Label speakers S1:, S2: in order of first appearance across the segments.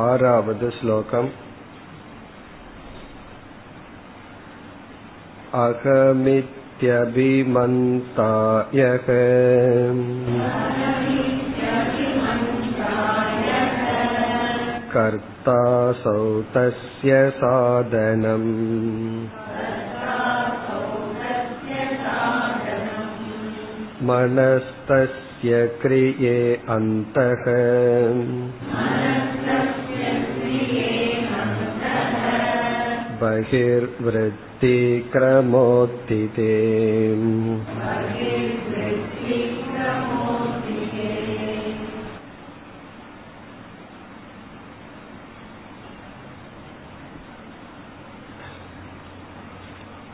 S1: आरावद् श्लोकम् अहमित्यभिमन्तायः कर्तासौ तस्य साधनम् मनस्तस्य क्रिये अन्तः बहिर्वृत्तिक्रमोत्थिते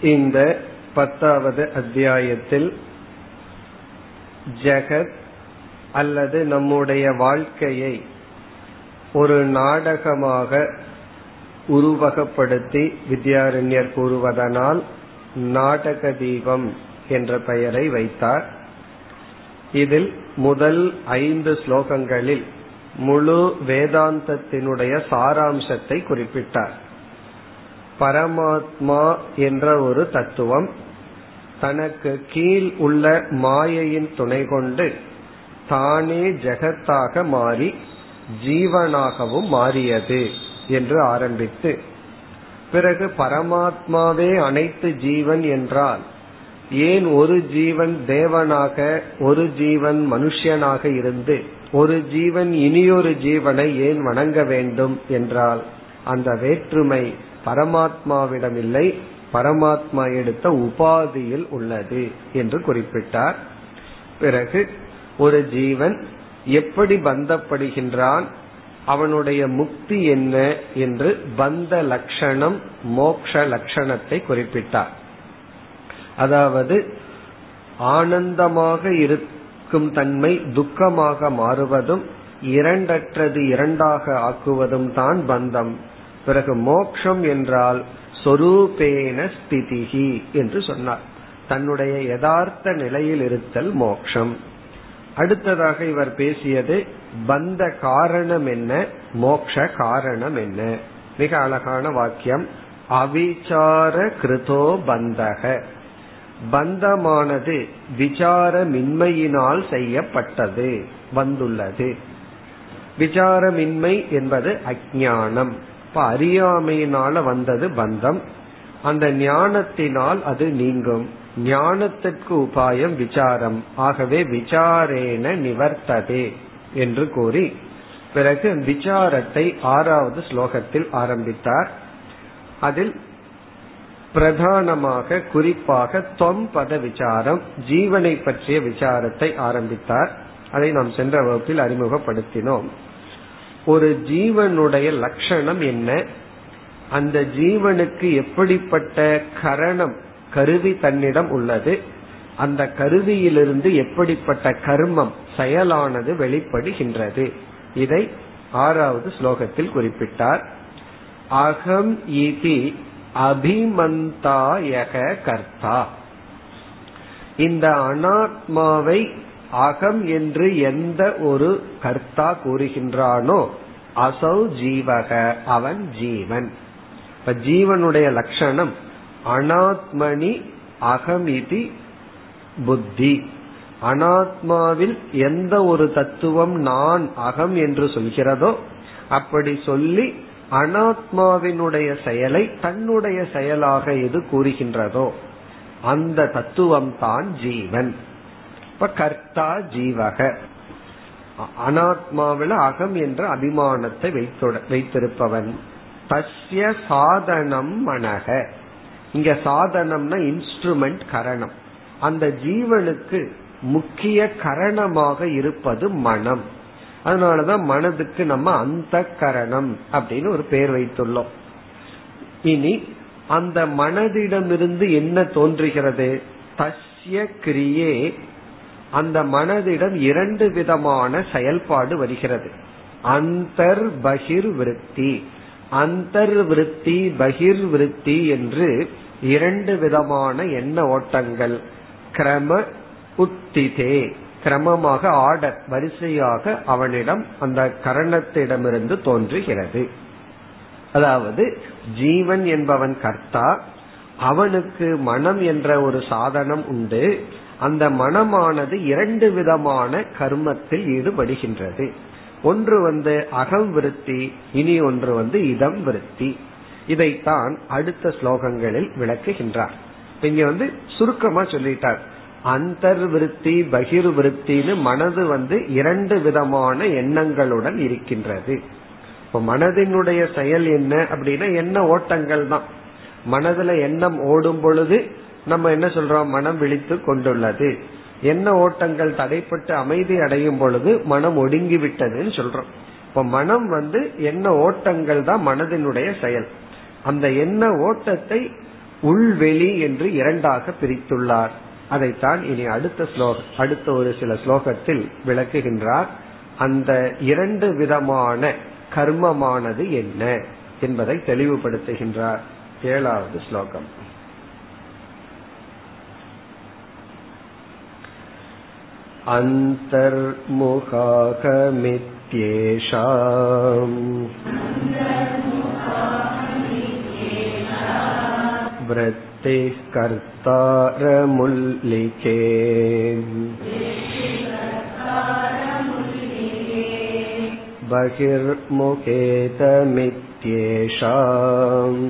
S1: இந்த பத்தாவது அத்தியாயத்தில் ஜெகத் அல்லது நம்முடைய வாழ்க்கையை ஒரு நாடகமாக உருவகப்படுத்தி வித்யாரண்யர் கூறுவதனால் நாடக தீபம் என்ற பெயரை வைத்தார். இதில் முதல் ஐந்து ஸ்லோகங்களில் முழு வேதாந்தத்தினுடைய சாராம்சத்தை குறிப்பிட்டார். பரமாத்மா என்ற ஒரு தத்துவம் தனக்கு கீழ் உள்ள மாயையின் துணை கொண்டு தானே ஜெகத்தாக மாறி ஜீவனாகவும் மாறியது. என்று ஆரம்பித்து பிறகு பரமாத்மாவே அனைத்து ஜீவன் என்றால் ஏன் ஒரு ஜீவன் தேவனாக ஒரு ஜீவன் மனுஷனாக இருந்து ஒரு ஜீவன் இனியொரு ஜீவனை ஏன் வணங்க வேண்டும் என்றால் அந்த வேற்றுமை பரமாத்மாவிடம் இல்லை பரமாத்மா எடுத்த உபாதியில் உள்ளது என்று குறிப்பிட்டார். பிறகு ஒரு ஜீவன் எப்படி பந்தப்படுகின்றான் அவனுடைய முக்தி என்ன என்று பந்த லட்சணம் மோக்ஷ லட்சணத்தை குறிப்பிட்டார். அதாவது ஆனந்தமாக இருக்கும் தன்மை துக்கமாக மாறுவதும் இரண்டற்றது இரண்டாக ஆக்குவதும் தான் பந்தம். பிறகு மோக்ஷம் என்றால் சொரூபேன ஸ்திதிகி என்று சொன்னார். தன்னுடைய யதார்த்த நிலையில் இருத்தல் மோக்ஷம். அடுத்ததாக இவர் பேசியது பந்த காரணம் என்ன? மோக்ஷ காரணம் என்ன? மிக அழகான வாக்கியம். அவிச்சார கிருதோ பந்தக. பந்தமானது விசாரமின்மையினால் செய்யப்பட்டது வந்துள்ளது. விசாரமின்மை என்பது அஜானம் இப்ப அறியாமையினால வந்தது பந்தம். அந்த ஞானத்தினால் அது நீங்கும். ஞானத்திற்கு உபாயம் விசாரம். ஆகவே விசாரேன நிவர்த்ததே. என்று கூறி பிறகு விசாரத்தை ஆறாவது ஸ்லோகத்தில் ஆரம்பித்தார். அதில் பிரதானமாக குறிப்பாக தொம்பத விசாரம் ஜீவனை பற்றிய விசாரத்தை ஆரம்பித்தார். அதை நாம் சென்ற வகுப்பில் அறிமுகப்படுத்தினோம். ஒரு ஜீவனுடைய லட்சணம் என்ன? அந்த ஜீவனுக்கு எப்படிப்பட்ட கரணம் கருவி தன்னிடம் உள்ளது? அந்த கருவியிலிருந்து எப்படிப்பட்ட கர்மம் செயலானது வெளிப்படுகின்றது. இதை ஆறாவது ஸ்லோகத்தில் குறிப்பிட்டார். அகம் இதி அபிமந்தாயக கர்த்தா. இந்த அனாத்மாவை அகம் என்று எந்த ஒரு கர்த்தா கூறுகின்றானோ அசௌ ஜீவக அவன் ஜீவன். இப்ப ஜீவனுடைய லட்சணம் அனாத்மனி அகமிதி புத்தி. அனாத்மாவில் எந்த ஒரு தத்துவம் நான் அகம் என்று சொல்கிறதோ அப்படி சொல்லி அனாத்மாவினுடைய செயலை தன்னுடைய செயலாக எது கூறுகின்றதோ அந்த தத்துவம் தான் ஜீவன். இப்ப கர்த்தா ஜீவக. அனாத்மாவில அகம் என்ற அபிமானத்தை வைத்திருப்பவன். தஸ்ய சாதனம் மனக. இங்க சாதனம்னா இன்ஸ்ட்ருமெண்ட் கரணம். அந்த ஜீவனுக்கு முக்கிய கரணமாக இருப்பது மனம். அதனாலதான் மனதுக்கு நம்ம அந்த கரணம் அப்படின்னு ஒரு பெயர் வைத்துள்ளோம். இனி அந்த மனதிடமிருந்து என்ன தோன்றுகிறது? தஸ்ய கிரியே. அந்த மனதிடம் இரண்டு விதமான செயல்பாடு வருகிறது. அந்தர் பகிர் விருத்தி அந்தர் விருத்தி பகிர் விருத்தி என்று இரண்டு விதமான எண்ண ஓட்டங்கள். கிரம உத்திதே கிரமமாக ஆர்டர் வரிசையாக அவனிடம் அந்த கரணத்திடமிருந்து தோன்றுகிறது. அதாவது ஜீவன் என்பவன் கர்த்தா அவனுக்கு மனம் என்ற ஒரு சாதனம் உண்டு. அந்த மனமானது இரண்டு விதமான கர்மத்தில் ஈடுபடுகின்றது. ஒன்று வந்து அகம் விருத்தி இனி ஒன்று வந்து இதம் விருத்தி. இதைத்தான் அடுத்த ஸ்லோகங்களில் விளக்குகின்றார். இங்க வந்து சுருக்கமா சொல்லிட்டார். அந்தர்விருத்தி பகிர்விருத்தின்னு மனது வந்து இரண்டு விதமான எண்ணங்களுடன் இருக்கின்றது. இப்ப மனதினுடைய செயல் என்ன அப்படின்னா எண்ண ஓட்டங்கள் தான். மனதுல எண்ணம் ஓடும் பொழுது நம்ம என்ன சொல்றோம்? மனம் விழித்து கொண்டுள்ளது. எண்ண ஓட்டங்கள் தடைப்பட்டு அமைதி அடையும் பொழுது மனம் ஒடுங்கி விட்டதுன்னு சொல்றோம். இப்ப மனம் வந்து என்ன ஓட்டங்கள் தான் மனதினுடைய செயல். அந்த எண்ண ஓட்டத்தை உள்வெளி என்று இரண்டாக பிரித்துள்ளார். அதைத்தான் இனி அடுத்த ஸ்லோக அடுத்த ஒரு சில ஸ்லோகத்தில் விளக்குகின்றார் அந்த இரண்டு விதமான கர்மமானது என்ன என்பதை தெளிவுபடுத்துகின்றார் ஏழாவது ஸ்லோகம் अन्तर्मुखाकमित्येषाम् वृत्तिः कर्तारमुल्लिके बहिर्मुखेतमित्येषाम्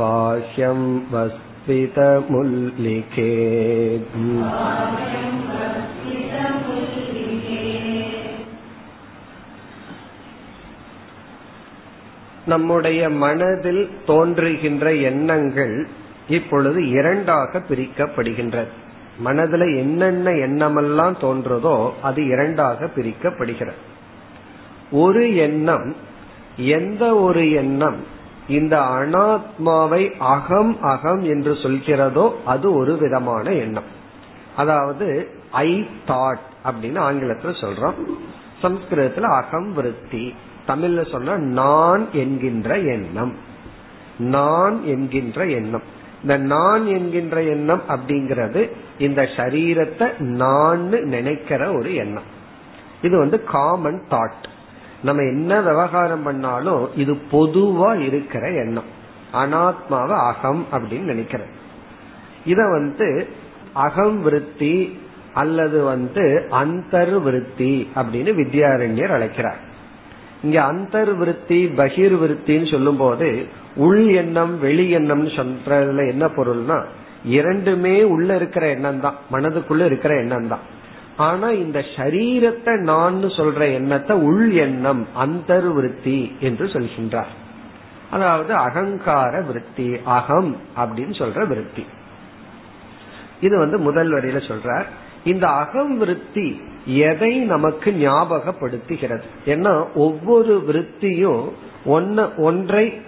S1: बाह्यं वस्पितमुल्लिके நம்முடைய மனதில் தோன்றுகின்ற எண்ணங்கள் இப்பொழுது இரண்டாக பிரிக்கப்படுகின்றது. மனதில் என்னென்ன எண்ணமெல்லாம் தோன்றதோ அது இரண்டாக பிரிக்கப்படுகிறது. ஒரு எண்ணம் எந்த ஒரு எண்ணம் இந்த அனாத்மாவை அகம் அகம் என்று சொல்கிறதோ அது ஒரு விதமான எண்ணம். அதாவது ஐ தாட் அப்படின்னு ஆங்கிலத்தில் சொல்றோம். சம்ஸ்கிருதத்துல அகம் விருத்தி. தமிழ்ல சொன்னா நான் என்கின்ற எண்ணம். நான் என்கின்ற எண்ணம். இந்த நான் என்கின்ற எண்ணம் அப்படிங்கிறது இந்த சரீரத்தை நான் நினைக்கிற ஒரு எண்ணம். இது வந்து காமன் தாட் நம்ம என்ன விவகாரம் பண்ணாலும் இது பொதுவா இருக்கிற எண்ணம். அனாத்மாவை அகம் அப்படின்னு நினைக்கிறேன் இத வந்து அகம் விருத்தி அல்லது வந்து அந்தர் விருத்தி அப்படின்னு வித்யாரண்யர் அழைக்கிறார். இங்க அந்தர் விருத்தி பகிர் விருத்தின்னு சொல்லும் போது உள் எண்ணம் வெளி எண்ணம்னு சொல்றதுல என்ன பொருள்னா இரண்டுமே உள்ள இருக்கிற எண்ணம் தான் மனதுக்குள்ள இருக்கிற எண்ணம் தான் ஆனா இந்த சரீரத்தை நான் சொல்ற எண்ணத்தை உள் எண்ணம் அந்தர் விருத்தி என்று சொல்கின்றார். அதாவது அகங்கார விருத்தி அகம் அப்படின்னு சொல்ற விருத்தி. இது வந்து முதல் வரியில சொல்றார். இந்த அகம் விருத்தி எதை நமக்கு ஞாபகப்படுத்துகிறது? ஏன்னா ஒவ்வொரு விருத்தியும் ஒன்ன ஒன்றை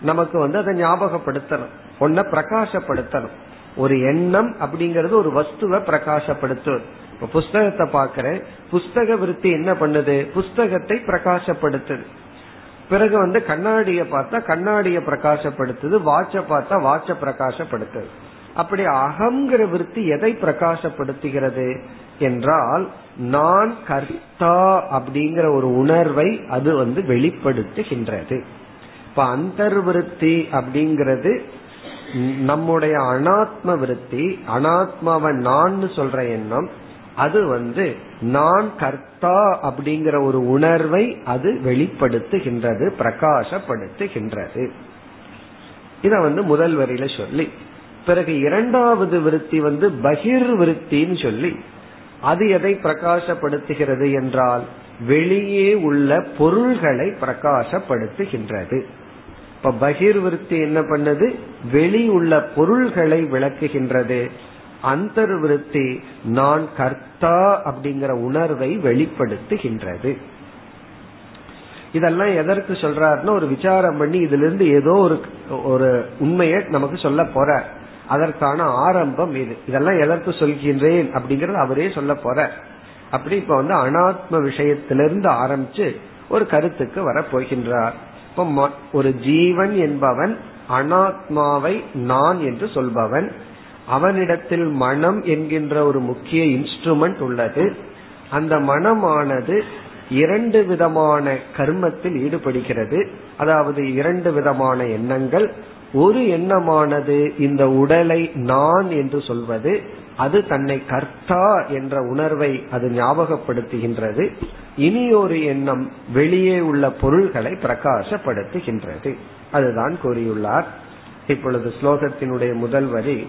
S1: நமக்கு வந்து அதை ஞாபகப்படுத்தணும். ஒன்ன பிரகாசப்படுத்தணும். ஒரு எண்ணம் அப்படிங்கறது ஒரு வஸ்துவை பிரகாசப்படுத்துவது இப்ப புஸ்தகத்தை பாக்கிறேன் புஸ்தக விருத்தி என்ன பண்ணுது? புஸ்தகத்தை பிரகாசப்படுத்துது. பிறகு வந்து கண்ணாடிய பார்த்தா கண்ணாடிய பிரகாசப்படுத்துது. வாட்ச பார்த்தா வாட்ச பிரகாசப்படுத்துது. அப்படி அகங்கிற விருத்தி எதை பிரகாசப்படுத்துகிறது என்றால் நான் கர்த்தா அப்படிங்கிற ஒரு உணர்வை அது வந்து வெளிப்படுத்துகின்றது. இப்ப அந்தர்விருத்தி அப்படிங்கிறது நம்முடைய அனாத்ம விருத்தி அனாத்மாவை நான் சொல்ற எண்ணம் அது வந்து நான் கர்த்தா அப்படிங்கிற ஒரு உணர்வை அது வெளிப்படுத்துகின்றது பிரகாசப்படுத்துகின்றது. இத வந்து முதல் வரியில சொல்லி பிறகு இரண்டாவது விருத்தி வந்து பகிர் விருத்தின்னு சொல்லி அது எதை பிரகாசப்படுத்துகிறது என்றால் வெளியே உள்ள பொருள்களை பிரகாசப்படுத்துகின்றது. இப்ப பகிர் விருத்தி என்ன பண்ணது? வெளி உள்ள பொருள்களை விளக்குகின்றது. அந்தர்விருத்தி நான் கர்த்தா அப்படிங்கிற உணர்வை வெளிப்படுத்துகின்றது. இதெல்லாம் எதற்கு சொல்றாருன்னா ஒரு விசாரம் பண்ணி இதுல இருந்து ஏதோ ஒரு ஒரு உண்மையை நமக்கு சொல்ல போற அதற்கான ஆரம்பம் இது. இதெல்லாம் எதற்கு சொல்கின்றேன் அப்படிங்கறது அவரே சொல்ல போற. அப்படி இப்ப வந்து அனாத்ம விஷயத்திலிருந்து ஆரம்பிச்சு ஒரு கருத்துக்கு வர போகின்றார் இப்ப ஒரு ஜீவன் என்பவன் அனாத்மாவை நான் என்று சொல்பவன். அவனிடத்தில் மனம் என்கின்ற ஒரு முக்கிய இன்ஸ்ட்ருமெண்ட் உள்ளது. அந்த மனமானது இரண்டு விதமான கர்மத்தில் ஈடுபடுகிறது. அதாவது இரண்டு விதமான எண்ணங்கள் ஒரு எண்ணமானது இந்த உடலை நான் என்று சொல்வது அது தன்னை கர்த்தா என்ற உணர்வை அது ஞாபகப்படுத்துகின்றது. இனி ஒரு எண்ணம் வெளியே உள்ள பொருள்களை பிரகாசப்படுத்துகின்றது. அதுதான் கூறியுள்ளார். இப்பொழுது ஸ்லோகத்தினுடைய முதல் வரி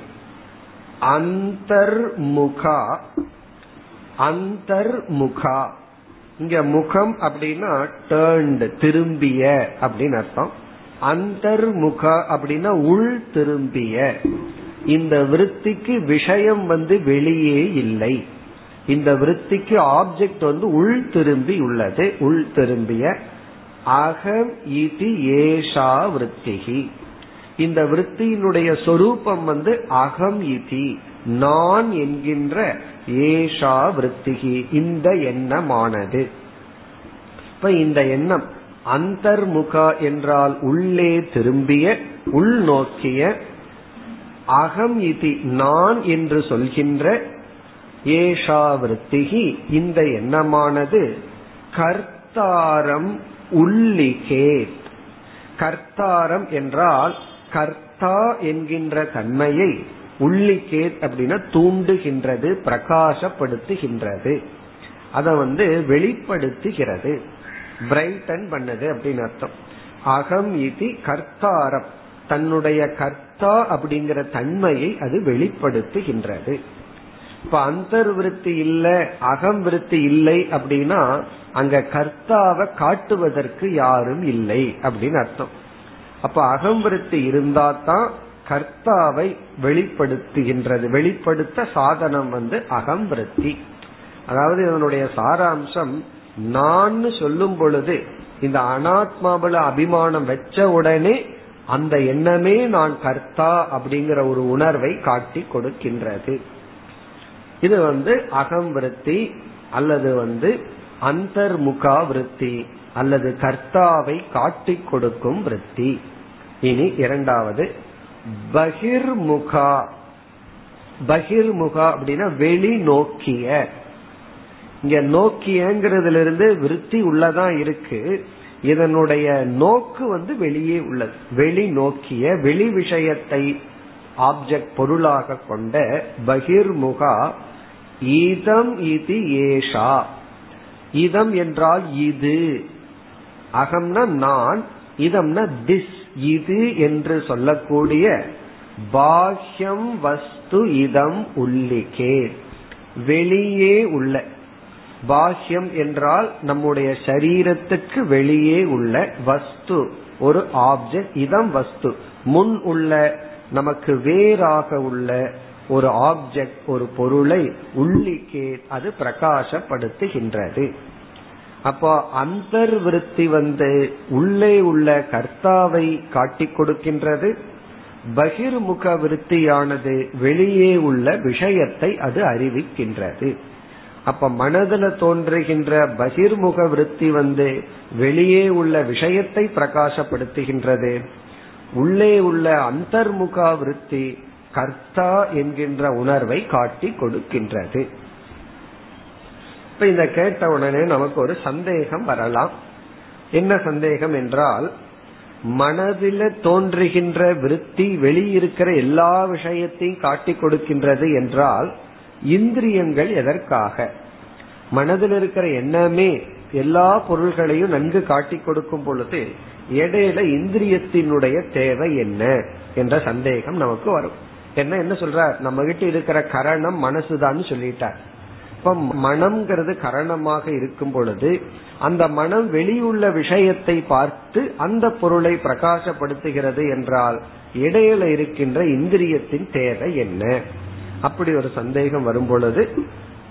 S1: அந்தர்முகா அந்தர்முகா இங்க முகம் அப்படின்னா டேர்ன்டு திரும்பிய அப்படின்னு அர்த்தம். அந்தர்முக அப்படின்னா உள் திரும்பிய. இந்த விருத்திக்கு விஷயம் வந்து வெளியே இல்லை. இந்த விருத்திக்கு ஆப்ஜெக்ட் வந்து உள் திரும்பி உள்ளது. உள் திரும்பிய. அகம் இது ஏஷா விருத்திகி. இந்த விருத்தியினுடைய சொரூபம் வந்து அகம் இதி. நான் என்கின்ற ஏஷா விருத்திகி. இந்த எண்ணமானது. இப்ப இந்த எண்ணம் அந்தர்முகா என்றால் உள்ளே திரும்பிய உள்நோக்கிய அகம் இது நான் என்று சொல்கின்ற ஏஷாவிருத்திகி இந்த எண்ணமானது கர்த்தாரம் உள்ளிகேத். கர்த்தாரம் என்றால் கர்த்தா என்கின்ற தன்மையை உள்ளிகேத் அப்படின்னா தூண்டுகின்றது பிரகாசப்படுத்துகின்றது. அதை வந்து வெளிப்படுத்துகிறது. பிரைட்டன் பண்ணது அப்படின்னு அர்த்தம். அகம் இது கர்த்தாரம். தன்னுடைய கர்த்தா அப்படிங்கிற தன்மையை அது வெளிப்படுத்துகின்றது. இப்ப அந்தர் விருத்தி அகம் விருத்தி இல்லை அப்படின்னா அங்க கர்த்தாவை காட்டுவதற்கு யாரும் இல்லை அப்படின்னு அர்த்தம். அப்ப அகம் விருத்தி இருந்தா தான் கர்த்தாவை வெளிப்படுத்துகின்றது. வெளிப்படுத்த சாதனம் வந்து அகம் விருத்தி. அதாவது இதனுடைய சாராம்சம் நான் சொல்லும் பொழுது இந்த அனாத்மாவில அபிமானம் வச்ச உடனே அந்த எண்ணமே நான் கர்த்தா அப்படிங்கிற ஒரு உணர்வை காட்டி கொடுக்கின்றது. இது வந்து அகம் விருத்தி அல்லது வந்து அந்தர்முகா விருத்தி அல்லது கர்த்தாவை காட்டி கொடுக்கும் விருத்தி. இனி இரண்டாவது பகிர்முகா. பகிர்முகா அப்படின்னா வெளி நோக்கிய இங்க நோக்கியங்கிறதுல இருந்து விருத்தி உள்ளதான் இருக்கு. இதனுடைய நோக்கு வந்து வெளியே உள்ளது. வெளி நோக்கிய வெளி விஷயத்தை ஆப்ஜெக்ட் பொருளாக கொண்ட பகிர்முகா இதம் இது ஏஷா. இதம் என்றால் இது. அகம்னா நான் இதம்னா திஸ் இது என்று சொல்லக்கூடிய பாஹ்யம் வஸ்து இதம் உள்ளிக்கே. வெளியே உள்ள பாஹ்யம் என்றால் நம்முடைய சரீரத்துக்கு வெளியே உள்ள வஸ்து ஒரு ஆப்ஜெக்ட் இதம் வஸ்து. முன் உள்ள நமக்கு வேறாக உள்ள ஒரு ஆப்ஜெக்ட் ஒரு பொருளை உள்ளிக்கே அது பிரகாசப்படுத்துகின்றது. அப்போ அந்தர்விருத்தி வந்து உள்ளே உள்ள கர்த்தாவை காட்டிக் கொடுக்கின்றது. பகிர்முக விருத்தியானது வெளியே உள்ள விஷயத்தை அது அறிவிக்கின்றது. அப்ப மனதில் தோன்றுகின்ற பகிர்முக விருத்தி வந்து வெளியே உள்ள விஷயத்தை பிரகாசப்படுத்துகின்றது. உள்ளே உள்ள அந்தர்முக விருத்தி கர்த்தா என்கின்ற உணர்வை காட்டி கொடுக்கின்றது. இப்ப இந்த கேட்ட உடனே நமக்கு ஒரு சந்தேகம் வரலாம். என்ன சந்தேகம் என்றால் மனதில தோன்றுகின்ற விருத்தி வெளியிருக்கிற எல்லா விஷயத்தையும் காட்டி கொடுக்கின்றது என்றால் இந்திரியங்கள் எதற்காக? மனதில் இருக்கிற எண்ணமே எல்லா பொருள்களையும் நன்கு காட்டி கொடுக்கும் பொழுது இடையில இந்திரியத்தினுடைய தேவை என்ன என்ற சந்தேகம் நமக்கு வரும். என்ன என்ன சொல்ற நம்ம கிட்ட இருக்கிற கரணம் மனசுதான்னு சொல்லிட்டார். இப்ப மனம்ங்கிறது கரணமாக இருக்கும் பொழுது அந்த மனம் வெளியுள்ள விஷயத்தை பார்த்து அந்த பொருளை பிரகாசப்படுத்துகிறது என்றால் இடையில இருக்கின்ற இந்திரியத்தின் தேவை என்ன? அப்படி ஒரு சந்தேகம் வரும் பொழுது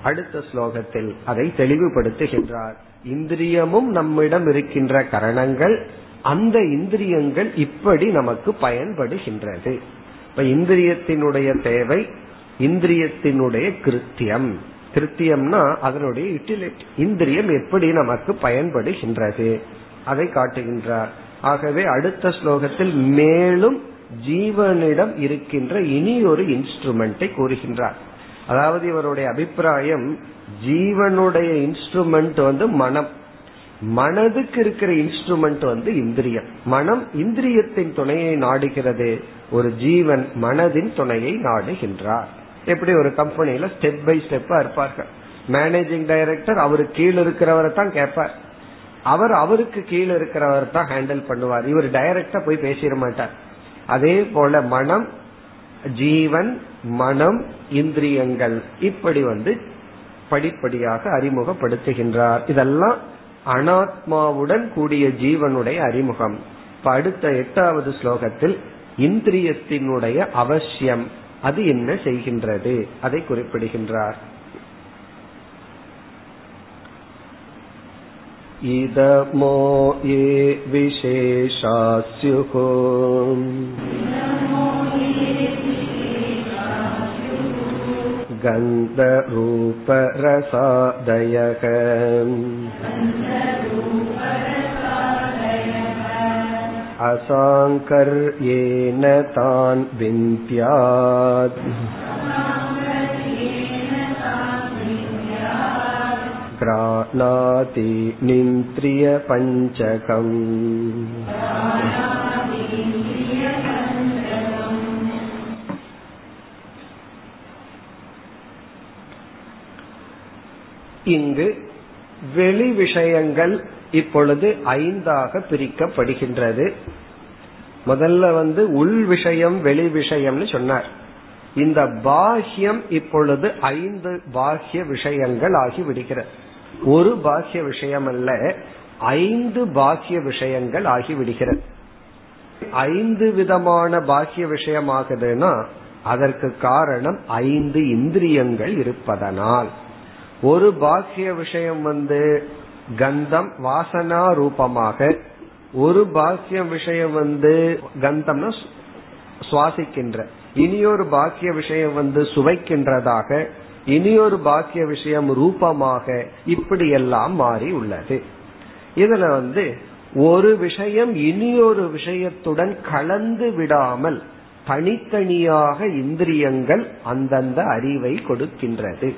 S1: அடுத்த ஸ்லோகத்தில் அதை தெளிவுபடுத்துகின்றார். இந்திரியமும் நம்மிடம் இருக்கின்ற கரணங்கள் அந்த இந்திரியங்கள் இப்படி நமக்கு பயன்படுகின்றது. இப்ப இந்திரியத்தினுடைய தேவை இந்திரியத்தினுடைய கிருத்தியம். கிருத்தியம்னா அதனுடைய யூட்டிலிட்டி இந்திரியம் எப்படி நமக்கு பயன்படுகின்றது. அதை காட்டுகின்றார். ஆகவே அடுத்த ஸ்லோகத்தில் மேலும் ஜீவனிடம் இருக்கின்ற இனி ஒரு இன்ஸ்ட்ருமெண்ட்டை கூறுகின்றார். அதாவது இவருடைய அபிப்பிராயம் ஜீவனுடைய இன்ஸ்ட்ருமெண்ட் வந்து மனம். மனதுக்கு இருக்கிற இன்ஸ்ட்ருமெண்ட் வந்து இந்திரியம். மனம் இந்திரியத்தின் துணையை நாடுகிறது. ஒரு ஜீவன் மனதின் துணையை நாடுகின்றார். எப்படி ஒரு கம்பெனியில ஸ்டெப் பை ஸ்டெப்பா இருப்பார்கள். மேனேஜிங் டைரக்டர் அவருக்கு கீழே இருக்கிறவரை தான் கேட்பார். அவர் அவருக்கு கீழே இருக்கிறவர் தான் ஹேண்டில் பண்ணுவார். இவர் டைரக்டா போய் பேசிட மாட்டார். அதே போல மனம் ஜீவன் மனம் இந்திரியங்கள் இப்படி வந்து படிப்படியாக அறிமுகப்படுத்துகின்றார். இதெல்லாம் அனாத்மாவுடன் கூடிய ஜீவனுடைய அறிமுகம். இப்ப அடுத்த எட்டாவது ஸ்லோகத்தில் இந்திரியத்தினுடைய அவசியம் அது என்ன செய்கின்றது? அதை குறிப்பிடுகின்றார். इदमो ये विशेषा स्युः गन्धरूपरसादयः असाङ्कर्येण तान् विन्त्यात् घ्राणाति निन्त्रियपञ्चकम् இங்கு வெளி விஷயங்கள் இப்பொழுது ஐந்தாக பிரிக்கப்படுகின்றது முதல்ல வந்து உள் விஷயம் வெளி விஷயம்னு சொன்னார் இந்த பாஹ்யம் இப்பொழுது ஐந்து பாஹ்ய விஷயங்கள் ஆகி விடுகிறது ஒரு பாக்கிய விஷயம் அல்ல ஐந்து பாக்கிய விஷயங்கள் ஆகிவிடுகிறது. ஐந்து விதமான பாஹ்ய விஷயமாகுதுன்னா அதற்கு காரணம் ஐந்து இந்திரியங்கள் இருப்பதனால். ஒரு பாக்கிய விஷயம் வந்து கந்தம் வாசனா ரூபமாக ஒரு பாக்கிய விஷயம் வந்து கந்தம்னா சுவாசிக்கின்ற இனியொரு பாக்கிய விஷயம் வந்து சுவைக்கின்றதாக இனியொரு பாக்கிய விஷயம் ரூபமாக இப்படியெல்லாம் மாறி உள்ளது. இதுல வந்து ஒரு விஷயம் இனியொரு விஷயத்துடன் கலந்து விடாமல் தனித்தனியாக இந்திரியங்கள் அந்தந்த அறிவை கொடுக்கின்றது.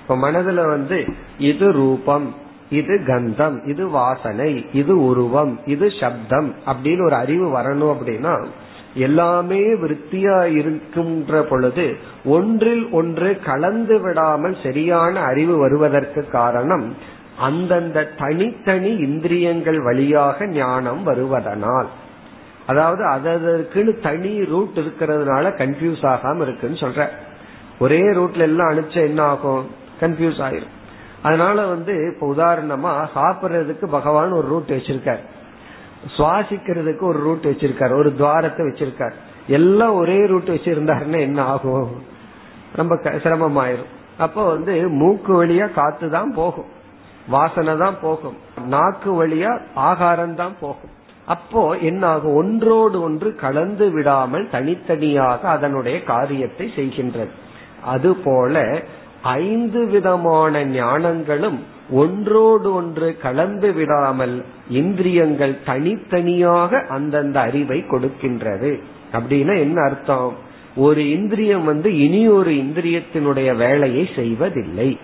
S1: இப்ப மனதுல வந்து இது ரூபம் இது கந்தம் இது வாசனை இது உருவம் இது சப்தம் அப்படின்னு ஒரு அறிவு வரணும் அப்படின்னா எல்லாமே விருத்தியா இருக்கின்ற பொழுது ஒன்றில் ஒன்று கலந்து விடாமல் சரியான அறிவு வருவதற்கு காரணம் அந்தந்த தனித்தனி இந்திரியங்கள் வழியாக ஞானம் வருவதனால். அதாவது அதற்குன்னு தனி ரூட் இருக்கிறதுனால கன்ஃபியூஸ் ஆகாம இருக்குன்னு சொல்ற. ஒரே ரூட்ல எல்லாம் அனுப்பிச்சா என்ன ஆகும்? கன்ஃபியூஸ் ஆயிரும். அதனால வந்து இப்ப உதாரணமா சாப்பிடுறதுக்கு பகவான் ஒரு ரூட் வச்சிருக்காரு. சுவாசிக்கிறதுக்கு ஒரு ரூட் வச்சிருக்காரு. ஒரு துவாரத்தை வச்சிருக்காரு. எல்லாம் ஒரே ரூட் வச்சிருந்தாருன்னா என்ன ஆகும்? ரொம்ப சிரமமாயிரும். அப்போ வந்து மூக்கு வழியா காத்து தான் போகும். வாசனை தான் போகும். நாக்கு வழியா ஆகாரம் தான் போகும். அப்போ என்ன ஆகும்? ஒன்றோடு ஒன்று கலந்து விடாமல் தனித்தனியாக அதனுடைய காரியத்தை செய்கின்றது. அதுபோல ஐந்து விதமான ஞானங்களும் ஒன்றோடு ஒன்று கலந்து விடாமல் இந்திரியங்கள் தனித்தனியாக அந்தந்த அறிவை கொடுக்கின்றது. அப்படின்னா என்ன அர்த்தம்? ஒரு இந்திரியம் வந்து இனி ஒரு இந்திரியத்தினுடைய வேலையை செய்வதில்லை.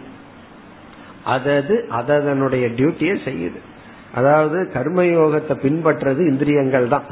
S1: அதது அதனுடைய டியூட்டியை செய்யுது. அதாவது கர்மயோகத்தை பின்பற்றது இந்திரியங்கள் தான்.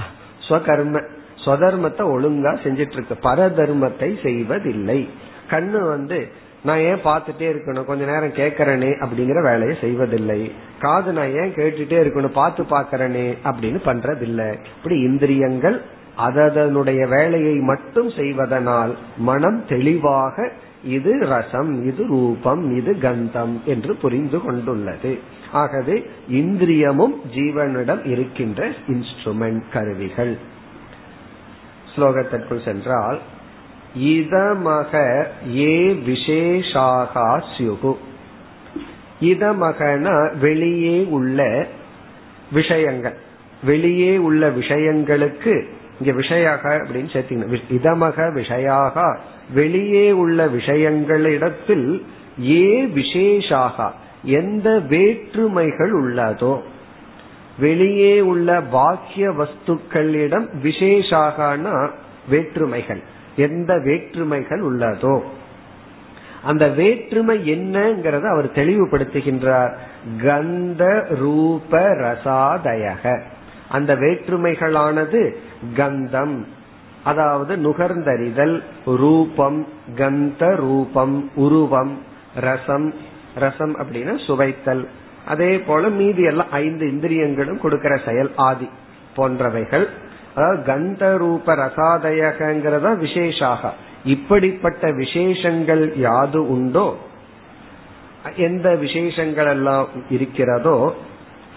S1: ஸ்வகர்ம ஸ்வதர்மத்தை ஒழுங்கா செஞ்சிட்டு இருக்கு பரதர்மத்தை செய்வதில்லை. கண்ணு வந்து நான் ஏன் பார்த்துட்டே இருக்கணும்? கொஞ்ச நேரம் கேட்கறனே அப்படிங்கிற வேலையை செய்வதில்லை. காது நான் ஏன் கேட்டுட்டே இருக்கணும்? பார்த்து பாக்கிறனே அப்படின்னு பண்றதில்லை. இப்படி இந்திரியங்கள் அதனுடைய வேலையை மட்டும் செய்வதனால் மனம் தெளிவாக இது ரசம் இது ரூபம் இது கந்தம் என்று புரிந்து கொண்டுள்ளது. ஆகவே இந்திரியமும் ஜீவனிடம் இருக்கின்ற இன்ஸ்ட்ருமெண்ட் கருவிகள். ஸ்லோகத்திற்குள் சென்றால் இதமக ஏ விசேஷாகா சியுகு இதமகன வெளியே உள்ள விஷயங்கள். வெளியே உள்ள விஷயங்களுக்கு இங்க விஷயாக அப்படின்னு சேர்த்தீங்க இதமக விஷயாக வெளியே உள்ள விஷயங்களிடத்தில் ஏ விசேஷாக எந்த வேற்றுமைகள் உள்ளதோ வெளியே உள்ள பாக்கிய வஸ்துக்களிடம் விசேஷாகனா வேற்றுமைகள். எந்த வேற்றுமைகள் உள்ளதோ. அந்த வேற்றுமை என்னங்கிறத அவர் தெளிவுபடுத்துகின்றார். கந்த ரூப ரசாதயக. அந்த வேற்றுமைகளானது கந்தம். அதாவது நுகர்ந்தறிதல் ரூபம் கந்த ரூபம் உருவம் ரசம். ரசம் அப்படின்னா சுவைத்தல். அதே போல மீதி எல்லாம் ஐந்து இந்திரியங்களும் கொடுக்கிற செயல் ஆதி போன்றவைகள். அதாவது கந்த ரூப விசேஷாக. இப்படிப்பட்ட விசேஷங்கள் யாது உண்டோ? எந்த விசேஷங்கள் எல்லாம் இருக்கிறதோ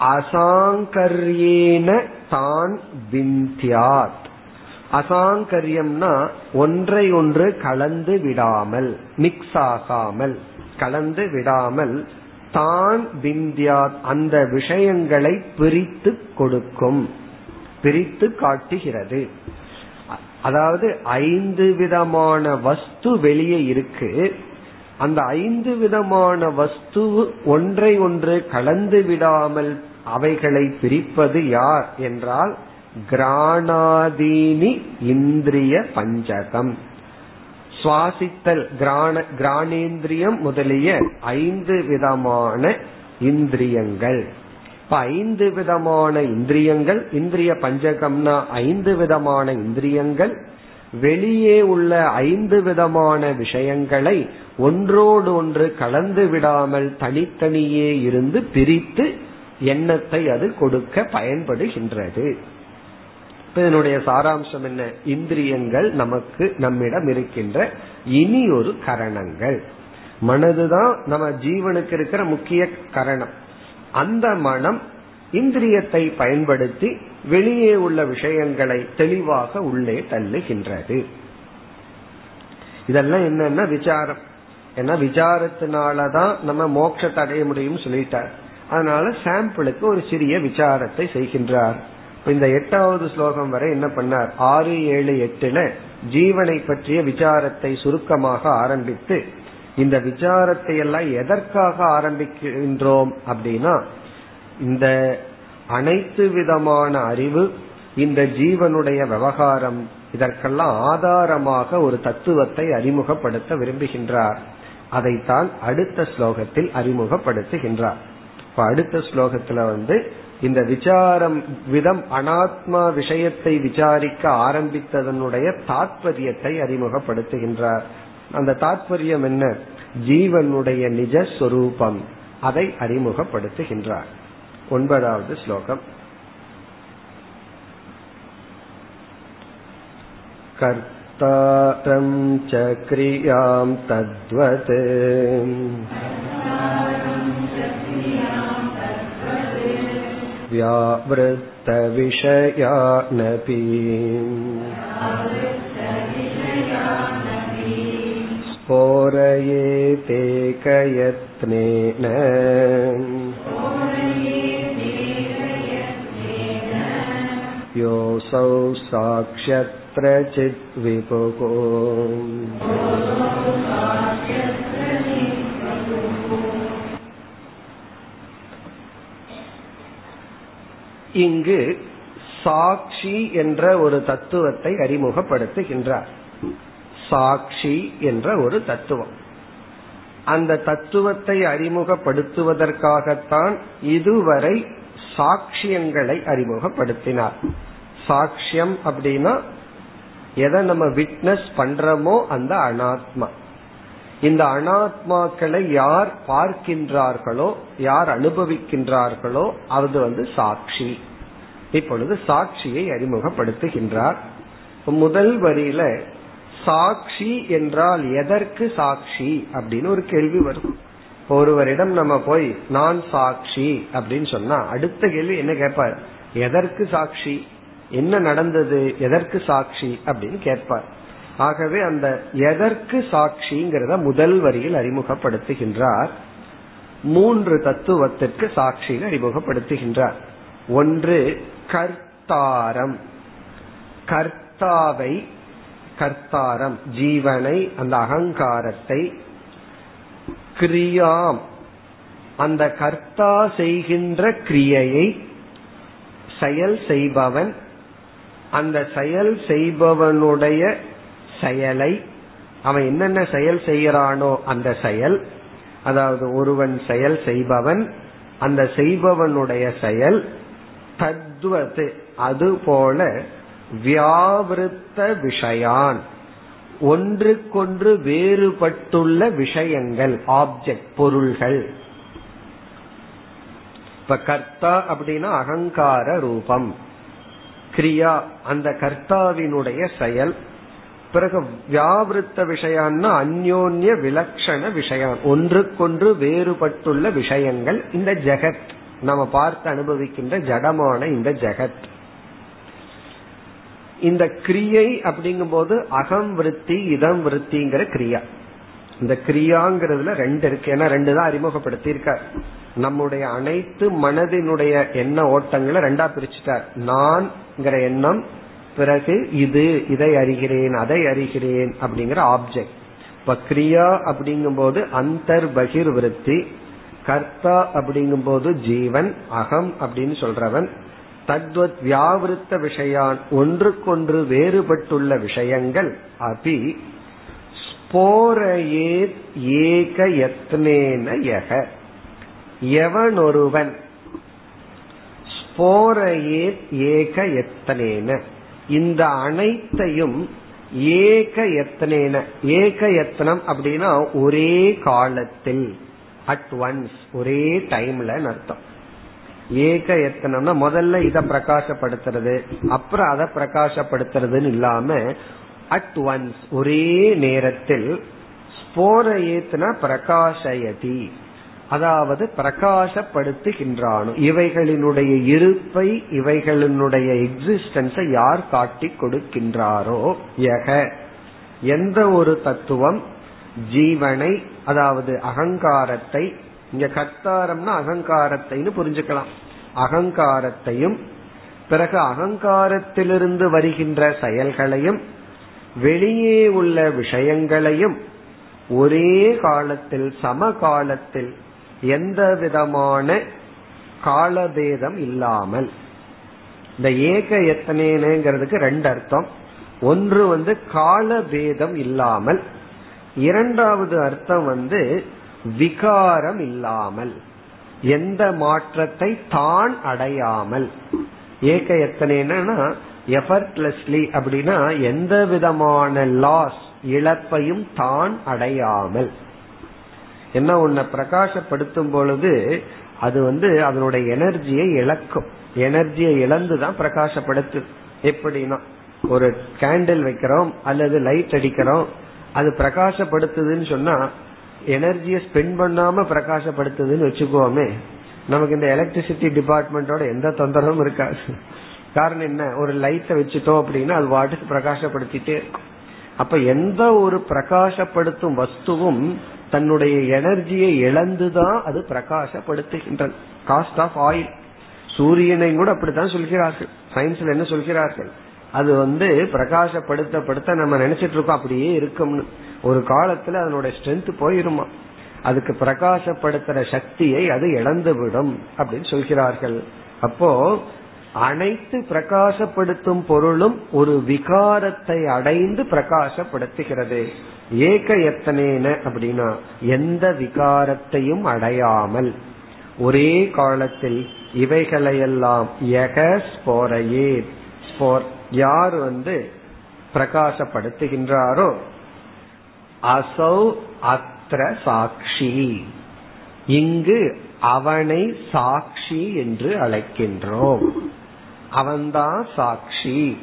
S1: அசாங்கரியேன தான் விந்தியாத். அசாங்கரியம்னா ஒன்றை ஒன்று கலந்து விடாமல் மிக்ஸ் ஆகாமல் கலந்து விடாமல் தான் விந்தியாத் அந்த விஷயங்களை பிரித்து கொடுக்கும். பிரித்து காட்டுகிறது. அதாவது ஐந்து விதமான வஸ்து வெளியே இருக்கு. அந்த ஐந்து விதமான வஸ்து ஒன்றை ஒன்று கலந்து விடாமல் அவைகளை பிரிப்பது யார் என்றால் கிராணாதீனி இந்திரிய பஞ்சகம். சுவாசித்தல் கிராண கிராணேந்திரியம் முதலிய ஐந்து விதமான இந்திரியங்கள். ஐந்து விதமான இந்திரியங்கள் இந்திரிய பஞ்சகம்னா ஐந்து விதமான இந்திரியங்கள் வெளியே உள்ள ஐந்து விதமான விஷயங்களை ஒன்றோடு ஒன்று கலந்து விடாமல் தனித்தனியே இருந்து பிரித்து எண்ணத்தை அது கொடுக்க பயன்படுகின்றது. இதனுடைய சாராம்சம் என்ன? இந்திரியங்கள் நமக்கு நம்மிடம் இருக்கின்ற இனி ஒரு கரணங்கள். மனதுதான் நம்ம ஜீவனுக்கு இருக்கிற முக்கிய கரணம். அந்த மனம் இந்திரியத்தை பயன்படுத்தி வெளியே உள்ள விஷயங்களை தெளிவாக உள்ளே தள்ளுகின்றது. இதெல்லாம் என்னன்னா விசாரம். ஏன்னா விசாரத்தினாலதான் நம்ம மோட்சத்தை அடைய முடியும் சொல்லிட்டார். அதனால சாம்பிளுக்கு ஒரு சிறிய விசாரத்தை செய்கின்றார். இந்த எட்டாவது ஸ்லோகம் வரை என்ன பண்ணார்? ஆறு ஏழு எட்டுல ஜீவனை பற்றிய விசாரத்தை சுருக்கமாக ஆரம்பித்து இந்த விசாரத்தை எல்லாம் எதற்காக ஆரம்பிக்கின்றோம் அப்படின்னா இந்த அனைத்து விதமான அறிவு இந்த ஜீவனுடைய விவகாரம் இதற்கெல்லாம் ஆதாரமாக ஒரு தத்துவத்தை அறிமுகப்படுத்த விரும்புகின்றார். அதைத்தான் அடுத்த ஸ்லோகத்தில் அறிமுகப்படுத்துகின்றார். இப்ப அடுத்த ஸ்லோகத்துல வந்து இந்த விசாரம் விதம் அனாத்மா விஷயத்தை விசாரிக்க ஆரம்பித்ததனுடைய தாத்பரியத்தை அறிமுகப்படுத்துகின்றார். அந்த தாத்பரியம் என்ன ஜீவனுடைய நிஜ சொரூபம் அதை அறிமுகப்படுத்துகின்றார் ஒன்பதாவது ஸ்லோகம் कर्तारं च क्रियां तद्वत् व्यावृत्तविषयानपि स्फोरयेतेकयत्नेन योऽसौ साक्ष्यत्र चिद्विपुः இங்கு சாட்சி என்ற ஒரு தத்துவத்தை அறிமுகப்படுத்துகின்றார் சாட்சி என்ற ஒரு தத்துவம். அந்த தத்துவத்தை அறிமுகப்படுத்துவதற்காகத்தான் இதுவரை சாட்சியங்களை அறிமுகப்படுத்தினார். சாட்சியம் அப்படின்னா எதை நம்ம விட்னஸ் பண்றோமோ அந்த அனாத்மா. இந்த அனாத்மாக்களை யார் பார்க்கின்றார்களோ யார் அனுபவிக்கின்றார்களோ அது வந்து சாட்சி. இப்பொழுது சாட்சியை அறிமுகப்படுத்துகின்றார். முதல் வரியில சாட்சி என்றால் எதற்கு சாட்சி அப்படின்னு ஒரு கேள்வி வரும். ஒருவரிடம் நம்ம போய் நான் சாட்சி அப்படின்னு சொன்னா அடுத்த கேள்வி என்ன கேட்பார்? எதற்கு சாட்சி? என்ன நடந்தது? எதற்கு சாட்சி? அப்படின்னு கேட்பார். ஆகவே அந்த எதற்கு சாட்சிங்கிறத முதல் வரியில் அறிமுகப்படுத்துகின்றார். மூன்று தத்துவத்திற்கு சாட்சியில் அறிமுகப்படுத்துகின்றார். ஒன்று கர்த்தாரம். கர்த்தாவை கர்த்தாரம் ஜீவனை அந்த அகங்காரத்தை கிரியாம். அந்த கர்த்தா செய்கின்ற கிரியையை செயல் செய்பவன் அந்த செயல் செய்பவனுடைய செயலை அவன் என்னென்ன செயல் செய்யறானோ அந்த செயல் அதாவது ஒருவன் செயல் செய்பவன் அந்த செய்பவனுடைய செயல் தத்வது அதுபோல வியாவிருத்த விஷயான். ஒன்றுக்கொன்று வேறுபட்டுள்ள விஷயங்கள் ஆப்ஜெக்ட் பொருள்கள். இப்ப கர்த்தா அப்படின்னா அகங்கார ரூபம். கிரியா அந்த கர்த்தாவினுடைய செயல். பிறகு வியாவிருத்த விஷயம்னா அந்யோன்ய விலக்ஷண விஷயம் ஒன்றுக்கொன்று வேறுபட்டுள்ள விஷயங்கள். இந்த ஜெகத் நம்ம பார்த்து அனுபவிக்கின்ற ஜடமான இந்த ஜெகத். இந்த கிரியை அப்படிங்கும் போது அகம் விருத்தி இதம் விருத்திங்கிற கிரியா. இந்த கிரியாங்கிறதுல ரெண்டு இருக்கு. ஏன்னா ரெண்டு தான் அறிமுகப்படுத்தியிருக்கார். நம்முடைய அனைத்து மனதினுடைய எண்ண ஓட்டங்களை ரெண்டா பிரிச்சுட்டார். நான்ங்கிற எண்ணம் பிறகு இது இதை அறிகிறேன் அதை அறிகிறேன் அப்படிங்கிற ஆப்ஜெக்ட் இப்ப கிரியா அப்படிங்கும் போது அந்தர் பகிர் விருத்தி கர்த்தா அப்படிங்கும் போது ஜீவன் அகம் அப்படின்னு சொல்றவன் தத்வத் வியாவிருத்த விஷயான் ஒன்றுக்கொன்று வேறுபட்டுள்ள விஷயங்கள் அபி ஸ்போரையே ஏக யத்னேன யக. எவன் ஒருவன் ஸ்போரையே ஏக எத்தனேன இந்த அனைத்தையும் ஏக எத்தனேன ஏக யத்னம் அப்படின்னா ஒரே காலத்தில். அட் ஒன்ஸ் ஒரே டைம்ல அர்த்தம். ஏக எத்தனம்னா முதல்ல இத பிரகாசப்படுத்துறது அப்புறம் அதை பிரகாசப்படுத்துறதுன்னு இல்லாம அட் ஒன்ஸ் ஒரே நேரத்தில் ஸ்போர ஏத்துனா பிரகாஷயதி அதாவது பிரகாசப்படுத்துகின்றானோ. இவைகளினுடைய இருப்பை இவைகளினுடைய எக்ஸிஸ்டன்ஸை யார் காட்டி கொடுக்கின்றாரோ? யக. எந்த ஒரு தத்துவம் ஜீவனை அதாவது அகங்காரத்தை இங்க கர்த்தாரம்னா அகங்காரத்தைன்னு புரிஞ்சுக்கலாம். அகங்காரத்தையும் பிறகு அகங்காரத்திலிருந்து வருகின்ற செயல்களையும் வெளியே உள்ள விஷயங்களையும் ஒரே காலத்தில் சம காலத்தில் எந்த விதமான காலபேதம் இல்லாமல். இந்த ஏக எத்தனைங்கிறதுக்கு ரெண்டு அர்த்தம். ஒன்று வந்து காலபேதம் இல்லாமல் இரண்டாவது அர்த்தம் வந்து விகாரம் இல்லாமல் எந்த மாற்றத்தை தான் அடையாமல். ஏக எத்தனைன்னா எஃபர்ட்லெஸ்லி அப்படின்னா எந்த விதமான லாஸ் இழப்பையும் தான் அடையாமல். என்ன உன்னை பிரகாசப்படுத்தும் பொழுது அது வந்து அதனுடைய எனர்ஜியை இழக்கும். எனர்ஜியை இழந்துதான் பிரகாசப்படுத்து. எப்படின்னா ஒரு கேண்டில் வைக்கிறோம் அல்லது லைட் அடிக்கிறோம் அது பிரகாசப்படுத்துதுன்னு சொன்னா எனர்ஜியை ஸ்பெண்ட் பண்ணாம பிரகாசப்படுத்துதுன்னு வச்சுக்கோமே நமக்கு இந்த எலக்ட்ரிசிட்டி டிபார்ட்மெண்டோட எந்த தொந்தரவும் இருக்காது. காரணம் என்ன? ஒரு லைட்டை வச்சுட்டோம் அப்படின்னா அது வாட்டுக்கு பிரகாசப்படுத்திட்டே இருக்கும். அப்ப எந்த ஒரு பிரகாசப்படுத்தும் வஸ்துவும் தன்னுடைய எனர்ஜியை இழந்துதான் அது பிரகாசப்படுத்துகின்றது. காஸ்ட் ஆஃப் ஆயில் சூரியனை கூட அப்படித்தான் சொல்கிறார்கள். சயின்ஸ்ல என்ன சொல்கிறார்கள்? அது வந்து பிரகாசப்படுத்தப்படுத்த நம்ம நினைச்சிட்டு இருக்கோம். அப்படியே இருக்கும்னு. ஒரு காலத்துல அதனுடைய ஸ்ட்ரென்த் போயிருமா? அதுக்கு பிரகாசப்படுத்துற சக்தியை அது இழந்துவிடும் அப்படின்னு சொல்கிறார்கள். அப்போ அனைத்து பிரகாசப்படுத்தும் பொருளும் ஒரு விகாரத்தை அடைந்து பிரகாசப்படுத்துகிறது. ஏக எத்தனேன அப்படின்னா எந்த விகாரத்தையும் அடையாமல். ஒரே காலத்தில் இவைகளையெல்லாம் எக ஸ்போரையே ஸ்போர் யார் வந்து பிரகாசப்படுத்துகின்றாரோ அசௌ அத்திர சாட்சி இங்கு அவனை சாட்சி என்று அழைக்கின்றோம். அவன்தான் சாட்சி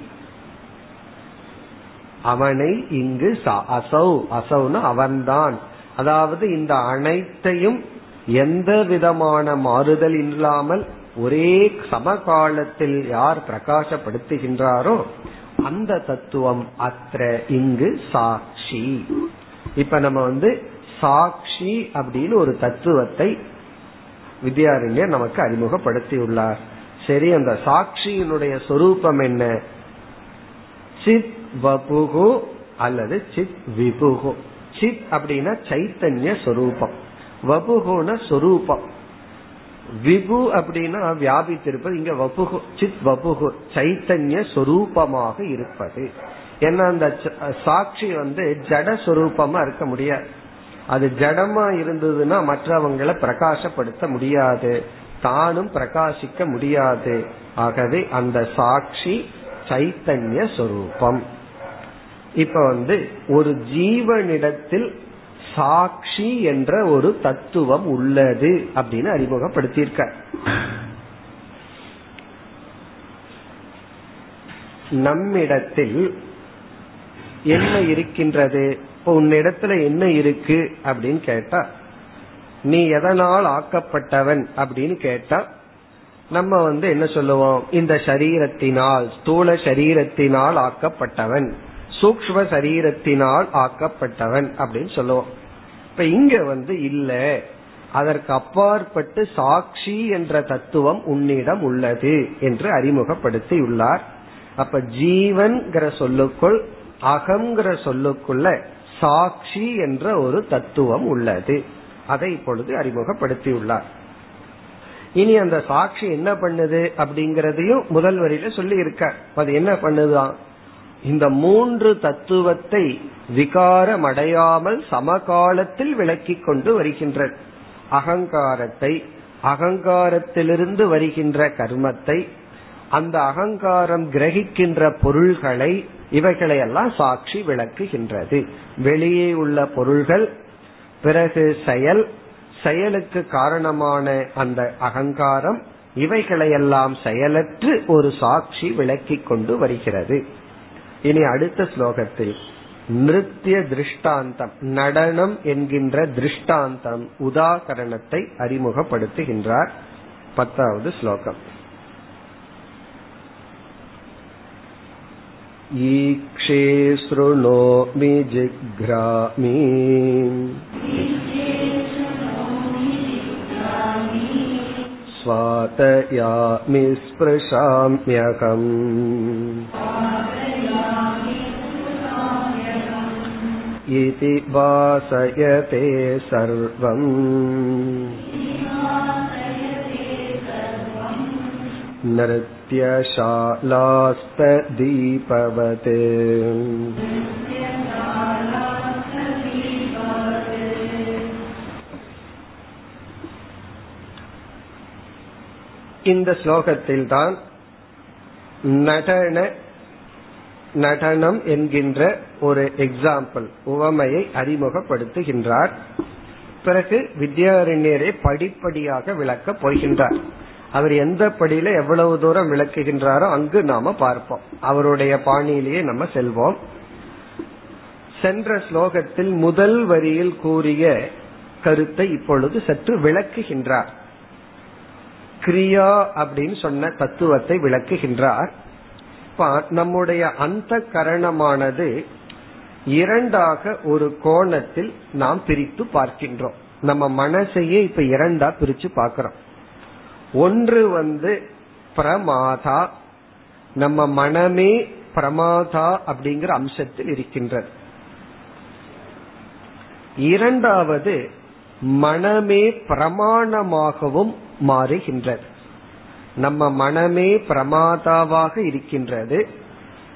S1: அவனை இங்கு அசௌ அசௌன்னு அவன்தான். அதாவது இந்த அனைத்தையும் எந்த விதமான மாறுதல் இல்லாமல் ஒரே சமகாலத்தில் யார் பிரகாசப்படுத்துகின்றாரோ அந்த தத்துவம் அத்த இங்கு சாட்சி. இப்ப நம்ம வந்து சாட்சி அப்படின்னு ஒரு தத்துவத்தை வித்யாரண்யர் நமக்கு அறிமுகப்படுத்தியுள்ளார். சரி அந்த சாட்சியினுடைய சொரூபம் என்ன? சித் வபுகு அல்லது சித் விபுகு சித் அப்படின்னா சைத்தன்ய சொரூபம். வபுகுன சொரூபம். விபு அப்படின்னா வியாபித்திருப்பது இங்க வபுகு சித் வபுகு சைத்தன்ய சொரூபமாக இருப்பது. ஏன்னா அந்த சாட்சி வந்து ஜட சொரூபமா இருக்க முடியாது. அது ஜடமா இருந்ததுன்னா மற்றவங்களை பிரகாசப்படுத்த முடியாது. தானும் பிரகாசிக்க முடியாது. ஆகவே அந்த சாட்சி சைத்தன்ய சொரூபம். இப்ப வந்து ஒரு ஜீவனிடத்தில் சாட்சி என்ற ஒரு தத்துவம் உள்ளது அப்படின்னு அறிமுகப்படுத்தியிருக்க. நம்மிடத்தில் என்ன இருக்கின்றது? இப்போ உன்னிடத்துல என்ன இருக்கு அப்படின்னு கேட்டா நீ எதனால் ஆக்கப்பட்டவன் அப்படின்னு கேட்டா நம்ம வந்து என்ன சொல்லுவோம்? இந்த சரீரத்தினால் ஸ்தூல சரீரத்தினால் ஆக்கப்பட்டவன். சூக்ம சரீரத்தினால் ஆக்கப்பட்டவன் அப்படின்னு சொல்லுவோம். இப்ப இங்க வந்து இல்ல. அதற்கு அப்பாற்பட்டு சாட்சி என்ற தத்துவம் உன்னிடம் உள்ளது என்று அறிமுகப்படுத்தி உள்ளார் அப்ப ஜீவன்கிற சொல்லுக்குள் அகங்கிற சொல்லுக்குள்ள சாட்சி என்ற ஒரு தத்துவம் உள்ளது. அதை இப்பொழுது அறிமுகப்படுத்தியுள்ளார். இனி அந்த சாட்சி என்ன பண்ணுது அப்படிங்கறதையும் முதல் வரியில சொல்லி இருக்க அது என்ன பண்ணுதான்? இந்த மூன்று தத்துவத்தை விகாரம் அடையாமல் சமகாலத்தில் விளக்கி கொண்டு வருகின்றது அகங்காரத்தை அகங்காரத்திலிருந்து வருகின்ற கர்மத்தை அந்த அகங்காரம் கிரகிக்கின்ற பொருள்களை இவைகளையெல்லாம் சாட்சி விளக்குகின்றது. வெளியே உள்ள பொருள்கள் பிறகு செயல் செயலுக்கு காரணமான அந்த அகங்காரம் இவைகளையெல்லாம் செயலற்று ஒரு சாட்சி விளக்கிக் கொண்டு வருகிறது. இனி அடுத்த ஸ்லோகத்தில் நிருத்திய திருஷ்டாந்தம் நடனம் என்கின்ற திருஷ்டாந்தம் உதாகரணத்தை அறிமுகப்படுத்துகின்றார் பத்தாவது ஸ்லோகம் ईक्षे शृणोमि जिघ्रामि स्वातयामि स्पृशाम्यहम् इति भासयते सर्वम् नृत्यशालास्तदीपवत् இந்த ஸ்லோகத்தில் தான் நடன நடனம் என்கின்ற ஒரு எக்ஸாம்பிள் உவமையை அறிமுகப்படுத்துகின்றார். பிறகு வித்யாரண்யரை படிப்படியாக விளக்கப் போகின்றார். அவர் எந்த படியில எவ்வளவு தூரம் விளக்குகின்றாரோ அங்கு நாம பார்ப்போம். அவருடைய பாணியிலேயே நம்ம செல்வோம். சென்ற ஸ்லோகத்தில் முதல் வரியில் கூறிய கருத்தை இப்பொழுது சற்று விளக்குகின்றார். கிரியா அப்படின்னு சொன்ன தத்துவத்தை விளக்குகின்றார். நம்முடைய அந்த கரணமானது இரண்டாக ஒரு கோணத்தில் நாம் பிரித்து பார்க்கின்றோம். நம்ம மனசையே இப்ப இரண்டா பிரிச்சு பார்க்கிறோம். ஒன்று வந்து பிரமாதா நம்ம மனமே பிரமாதா அப்படிங்கிற அம்சத்தில் இருக்கின்றது. இரண்டாவது மனமே பிரமாணமாகவும் மாறுகின்றது. நம்ம மனமே பிரமாதாவாக இருக்கின்றது.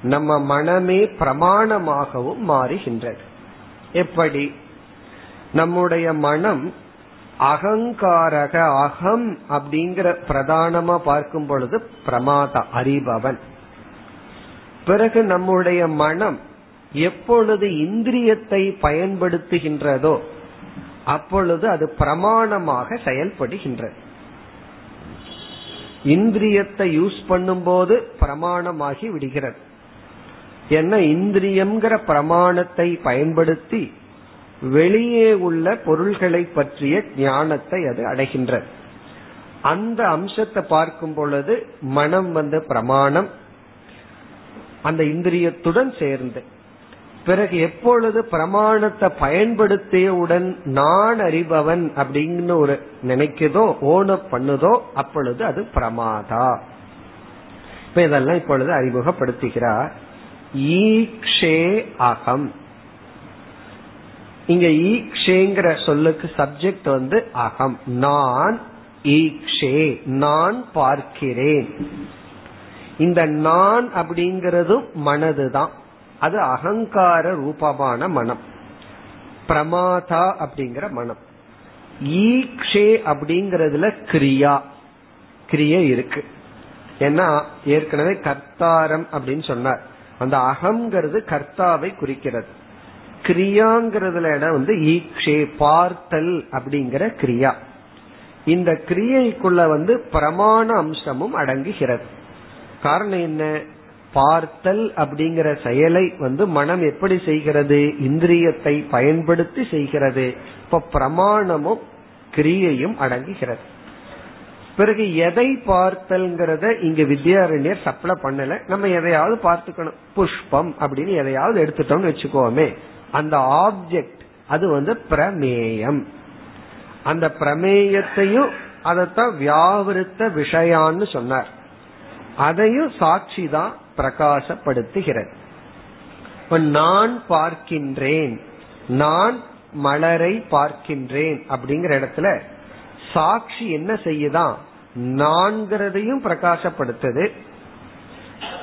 S1: நம்ம மனமே பிரமாணமாகவும் மாறுகின்றது. எப்படி? நம்முடைய மனம் அகங்காரக அகம் அப்படிங்கிற பிரதானமா பார்க்கும் பொழுது பிரமாதா அறிபவன். பிறகு நம்முடைய மனம் எப்பொழுது இந்திரியத்தை பயன்படுத்துகின்றதோ அப்பொழுது அது பிரமாணமாக செயல்படுகின்றது. இந்திரியத்தை யூஸ் பண்ணும்போது பிரமாணமாகி விடுகிறது. என்ன? இந்திரியம்ங்கிற பிரமாணத்தை பயன்படுத்தி வெளியே உள்ள பொருள்களை பற்றிய ஞானத்தை அது அடைகின்றது. அந்த அம்சத்தை பார்க்கும் பொழுது மனம் வந்து பிரமாணம் அந்த இந்திரியத்துடன் சேர்ந்து பிறகு எப்பொழுது பிரமாணத்தை பயன்படுத்தியவுடன் நான் அறிபவன் அப்படின்னு ஒரு நினைக்குதோ ஓன பண்ணுதோ அப்பொழுது அது பிரமாதா. இப்ப இதெல்லாம் இப்பொழுது அறிமுகப்படுத்துகிறார். ஈக்ஷே அகம். இங்க ஈக்ஷேங்கிற சொல்லுக்கு சப்ஜெக்ட் வந்து அகம். நான் ஈக்ஷே நான் பார்க்கிறேன். இந்த நான் அப்படிங்கறதும் மனதுதான். அது அகங்கார ரூபமான மனம். பிரமாதா அப்படிங்கிற மனம். ஈக்ஷே அப்படிங்கறதுல கிரியா. கிரியை இருக்கு. ஏன்னா ஏற்கனவே கர்த்தாரம் அப்படின்னு சொன்னார். அந்த அகங்கிறது கர்த்தாவை குறிக்கிறது. கிரியாங்கிறதுல இடம் வந்து ஈக்ஷே பார்த்தல் அப்படிங்கிற கிரியா. இந்த கிரியைக்குள்ள வந்து பிரமாண அம்சமும் அடங்குகிறது. காரணம் என்ன? பார்த்தல் அப்படிங்கிற செயலை வந்து மனம் எப்படி செய்கிறது? இந்திரியத்தை பயன்படுத்தி செய்கிறது. இப்ப பிரமாணமும் கிரியையும் அடங்குகிறது. பிறகு எதை பார்த்தல்ங்கிறத இங்க வித்யாரண்யர் சப்ளை பண்ணல. நம்ம எதையாவது பார்த்துக்கணும். புஷ்பம் அப்படின்னு எதையாவது எடுத்துட்டோம்னு வச்சுக்கோமே. அந்த ஆப்ஜெக்ட் அது வந்து பிரமேயம். அந்த பிரமேயத்தையும் அதைத்தான் வியாவிருத்த விஷயான்னு சொன்னார். அதையும் சாட்சி தான் பிரகாசப்படுத்துகிறது. இப்ப நான் பார்க்கின்றேன் நான் மலரை பார்க்கின்றேன் அப்படிங்கிற இடத்துல சாட்சி என்ன செய்யுதான் நான்கிறதையும் பிரகாசப்படுத்துது.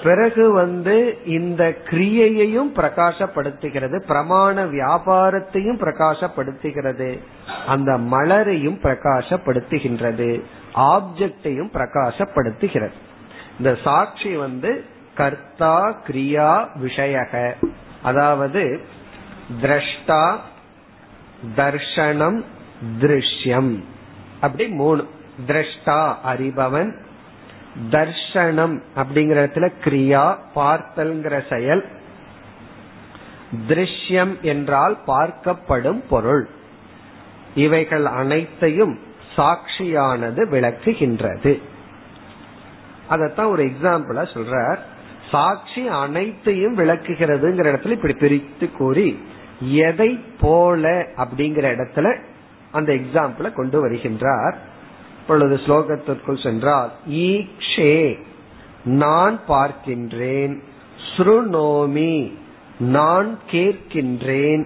S1: பிறகு வந்து இந்த கிரியையையும் பிரகாசப்படுத்துகிறது பிரமாண வியாபாரத்தையும் பிரகாசப்படுத்துகிறது அந்த மலரையும் பிரகாசப்படுத்துகின்றது ஆப்ஜெக்டையும் பிரகாசப்படுத்துகிறது. இந்த சாட்சி வந்து கர்த்தா கிரியா விஷயக. அதாவது திரஷ்டா தர்ஷனம் திருஷ்யம். அப்படி மூணு. திரஷ்டா அறிபவன். தர்ஷனம் அப்படிங்கிற இடத்துல கிரியா பார்த்தல்ங்கிற செயல். திருஷ்யம் என்றால் பார்க்கப்படும் பொருள். இவைகள் அனைத்தையும் சாட்சியானது விளக்குகின்றது. அதத்தான் ஒரு எக்ஸாம்பிளா சொல்றார். சாட்சி அனைத்தையும் விளக்குகிறதுங்கிற இடத்துல இப்படி பிரித்து கூறி எதை போல அப்படிங்கிற இடத்துல அந்த எக்ஸாம்பிள கொண்டு வருகின்றார். இப்பொழுது ஸ்லோகத்திற்குள் சென்றால் ஈக்ஷே நான் பார்க்கின்றேன். ஸ்ருணோமி நான் கேட்கின்றேன்.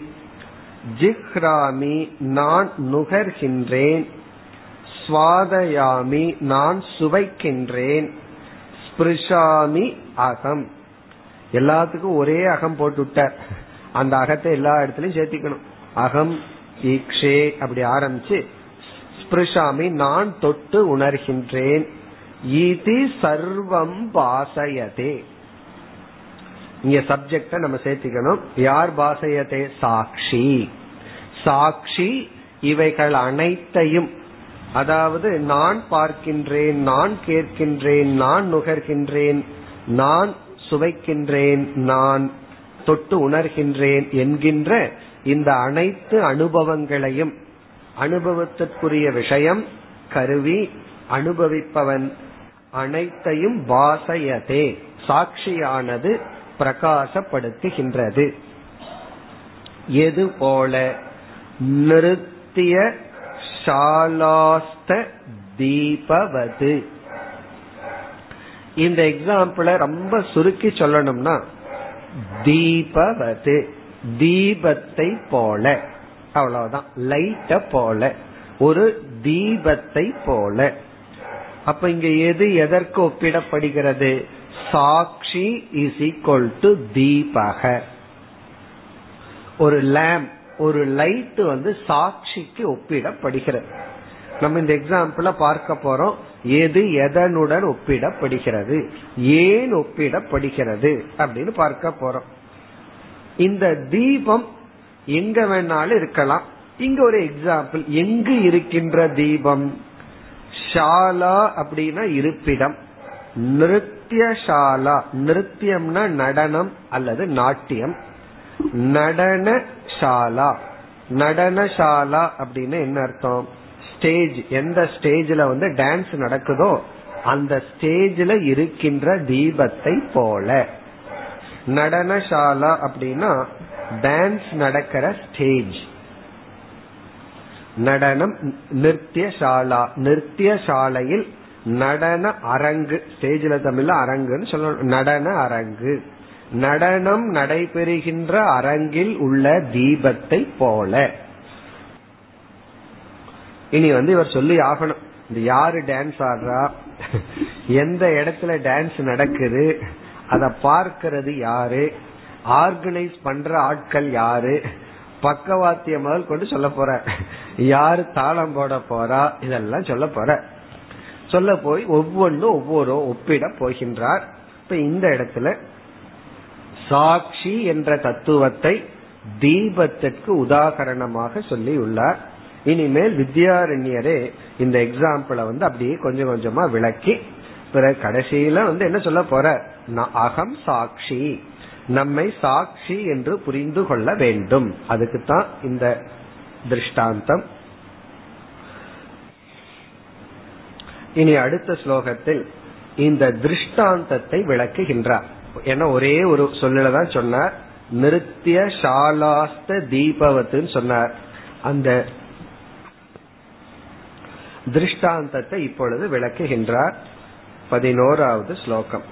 S1: ஜிஹ்ராமி நான் நுகர்கின்றேன். சுவாதயாமி நான் சுவைக்கின்றேன். ஸ்பிருஷாமி அகம். எல்லாத்துக்கும் ஒரே அகம் போட்டு அந்த அகத்தை எல்லா இடத்துலயும் சேர்த்திக்கணும். அகம் ஈக்ஷே அப்படி ஆரம்பிச்சு ஸ்பிருஷாமி நான் தொட்டு உணர்கின்றேன். ஈதி சர்வம் பாசயதே. இங்க சப்ஜெக்ட நம்ம சேர்த்திக்கணும். யார் பாசயதே? சாட்சி சாட்சி இவைகள் அனைத்தையும் அதாவது நான் பார்க்கின்றேன் நான் கேட்கின்றேன் நான் நுகர்கின்றேன் நான் சுவைக்கின்றேன் நான் தொட்டு உணர்கின்றேன் என்கின்ற இந்த அனைத்து அனுபவங்களையும் அனுபவத்திற்குரிய விஷயம் கருவி அனுபவிப்பவன் அனைத்தையும் வாசயதே சாட்சியானது பிரகாசப்படுத்துகின்றது. எது போல நிறுத்திய சாலாஸ்த தீபவது. இந்த எக்ஸாம்பிள ரொம்ப சுருக்கி சொல்லணும்னா தீபவது தீபத்தை போல. அவ்வளவுதான். லைட்ட போல. ஒரு தீபத்தை போல. அப்ப இங்க எது எதற்கு ஒப்பிடப்படுகிறது? சாட்சி இஸ் ஈக்வல் டு தீபக. ஒரு லேம்ப் ஒரு லைட் வந்து சாட்சிக்கு ஒப்பிடப்படுகிறது. நம்ம இந்த எக்ஸாம்பிள பார்க்க போறோம். எது எதனுடன் ஒப்பிடப்படுகிறது? ஏன் ஒப்பிடப்படுகிறது? அப்படின்னு பார்க்க போறோம். இந்த தீபம் எங்க வேணாலும் இருக்கலாம். இங்க ஒரு எக்ஸாம்பிள் எங்கு இருக்கின்ற தீபம்? ஷாலா அப்படின்னா இருப்பிடம். நிருத்தியசாலா நிருத்தியம்னா நடனம் அல்லது நாட்டியம் நடன ஷாலா. நடனசாலா அப்படின்னு என்ன அர்த்தம்? ஸ்டேஜ் எந்த ஸ்டேஜ்ல வந்து டான்ஸ் நடக்குதோ அந்த ஸ்டேஜ்ல இருக்கின்ற தீபத்தை போல. நடனசாலா அப்படின்னா டான்ஸ் நடக்கிற ஸ்டேஜ். நடனம் நிருத்தியசாலா நிருத்தியசாலையில் நடன அரங்கு ஸ்டேஜ்ல தமிழ்ல அரங்குன்னு சொல்லணும். நடன அரங்கு. நடனம் நடைபெறுகின்ற அரங்கில் உள்ள தீபத்தை போல. இனி வந்து இவர் சொல்லி ஆகணும். இந்த யாரு டான்ஸ் ஆடுறா? எந்த இடத்துல டான்ஸ் நடக்குது? அதை பார்க்கிறது யாரு? ஆர்கனைஸ் பண்ற ஆட்கள் யாரு? பக்கவாத்தியம் முதல் கொண்டு சொல்ல போற. யாரு தாளம் போட போறா? இதெல்லாம் சொல்ல போற. சொல்ல போய் ஒவ்வொன்றும் ஒவ்வொரு ஒப்பிட போகின்றார். இப்ப இந்த இடத்துல சாட்சி என்ற தத்துவத்தை தீபத்திற்கு உதாகரணமாக சொல்லி உள்ளார் இனிமேல் வித்யாரண்யரே இந்த எக்ஸாம்பிள வந்து அப்படியே கொஞ்சம் கொஞ்சமா விளக்கி பிறகு கடைசியில வந்து என்ன சொல்ல போற? அகம் சாட்சி. நம்மை சாட்சி என்று புரிந்து கொள்ள வேண்டும். அதுக்கு தான் இந்த திருஷ்டாந்தம். இனி அடுத்த ஸ்லோகத்தில் இந்த திருஷ்டாந்தத்தை விளக்குகின்றார். ஏன்னா ஒரே ஒரு சொல்லில தான் சொன்னார் நிருத்திய சாலாஸ்த தீபவத்துன்னு சொன்னார் அந்த திருஷ்டாந்தத்தை இப்பொழுது விளக்குகின்றார் பதினோராவது ஸ்லோகம்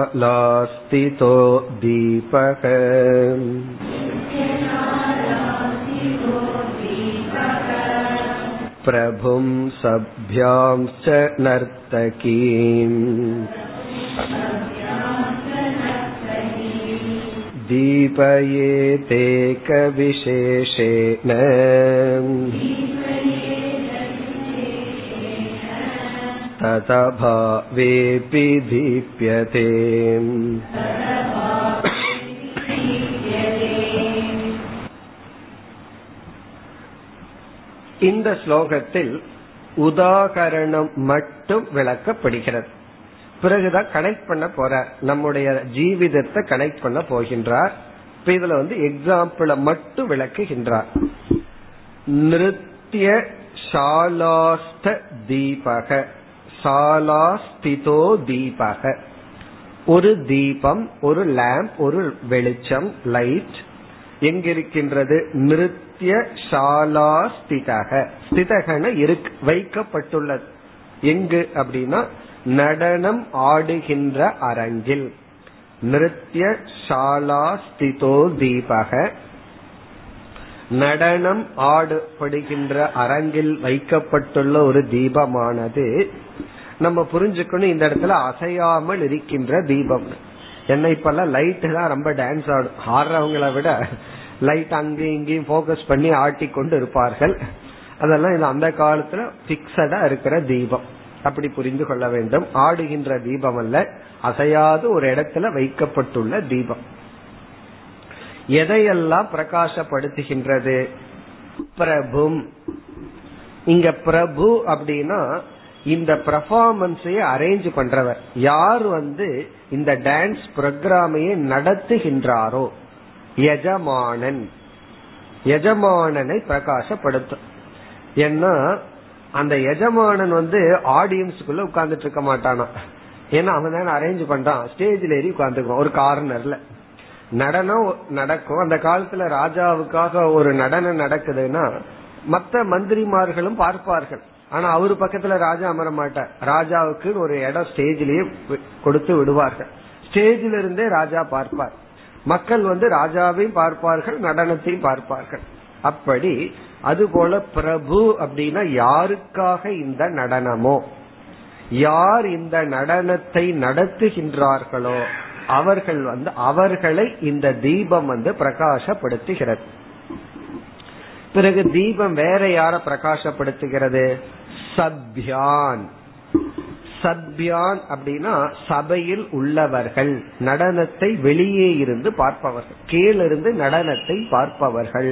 S1: नृत्यशालास्थितो दीपः प्रभुं सभ्यांश्च नर्तकीम् दीपयेतेकविशेषेण ततभावेऽपि दीप्यते இந்த ஸ்லோகத்தில் உதாகரணம் மட்டும் விளக்கப்படுகிறது. பிறகுதான் கனெக்ட் பண்ண போற நம்முடைய ஜீவிதத்தை கனெக்ட் பண்ண போகின்றார். இப்ப இதுல வந்து எக்ஸாம்பிள மட்டும் விளக்குகின்றார். நிருத்திய சாலாஸ்த தீபக. சாலாஸ்திதோ தீபக. ஒரு தீபம் ஒரு லேம்ப் ஒரு வெளிச்சம் லைட் எங்கிருக்கின்றது? ஷாலா ஸ்திதக. ஸ்திதகன இருக்கு வைக்கப்பட்டுள்ளது. எங்கு அப்படின்னா நடனம் ஆடுகின்ற அரங்கில். நிருத்ய ஷாலா ஸ்திதோ தீபக. நடனம் ஆடுபடுகின்ற அரங்கில் வைக்கப்பட்டுள்ள ஒரு தீபமானது நம்ம புரிஞ்சுக்கணும் இந்த இடத்துல அசையாமல் இருக்கின்ற தீபம். என்ன இப்பெல்லாம் லைட் தான் ரொம்ப டான்ஸ் ஆடும். ஆடுறவங்களை விட லைட் அங்கேயும் இங்கேயும் போக்கஸ் பண்ணி ஆட்டி கொண்டு இருப்பார்கள். அதெல்லாம் இது அந்த காலத்துல பிக்சடா இருக்கிற தீபம். அப்படி புரிந்து கொள்ள வேண்டும். ஆடுகின்ற தீபம் அல்ல. அசையாது ஒரு இடத்துல வைக்கப்பட்டுள்ள தீபம். எதையெல்லாம் பிரகாசப்படுத்துகின்றது? பிரபும் இங்க பிரபு அப்படின்னா இந்த பர்ஃபார்மன்ஸையே அரேஞ்ச் பண்றவர். யார் வந்து இந்த டான்ஸ் ப்ரோக்ராமையே நடத்துகின்றாரோ? எஜமானன் எஜமானனை பிரகாசப்படுத்தும் ஏன்னா அந்த எஜமானன் வந்து ஆடியன்ஸுக்குள்ள உட்கார்ந்துட்டு இருக்க மாட்டானா? ஏன்னா அவன் தானே அரேஞ்ச் பண்றான். ஸ்டேஜ்ல ஏறி உட்காந்துக்குவான் ஒரு கார்னர்ல. நடனம் நடக்கும். அந்த காலத்துல ராஜாவுக்காக ஒரு நடனம் நடக்குதுன்னா மத்த மந்திரிமார்களும் பார்ப்பார்கள். ஆனா அவரு பக்கத்துல ராஜா அமர மாட்டார். ராஜாவுக்கு ஒரு இடம் ஸ்டேஜ்லயே கொடுத்து விடுவார்கள். ஸ்டேஜில இருந்தே ராஜா பார்ப்பார். மக்கள் வந்து ராஜாவையும் பார்ப்பார்கள் நடனத்தையும் பார்ப்பார்கள். அப்படி அதுபோல பிரபு அப்படின்னா யாருக்காக இந்த நடனமோ? யார் இந்த நடனத்தை நடத்துகின்றார்களோ அவர்கள் வந்து அவர்களை இந்த தீபம் வந்து பிரகாசப்படுத்துகிறது. பிறகு தீபம் வேற யார பிரகாசப்படுத்துகிறது? சத்யான். சத்யான் அப்படின்னா சபையில் உள்ளவர்கள் நடனத்தை வெளியே இருந்து பார்ப்பவர்கள் கீழிருந்து நடனத்தை பார்ப்பவர்கள்.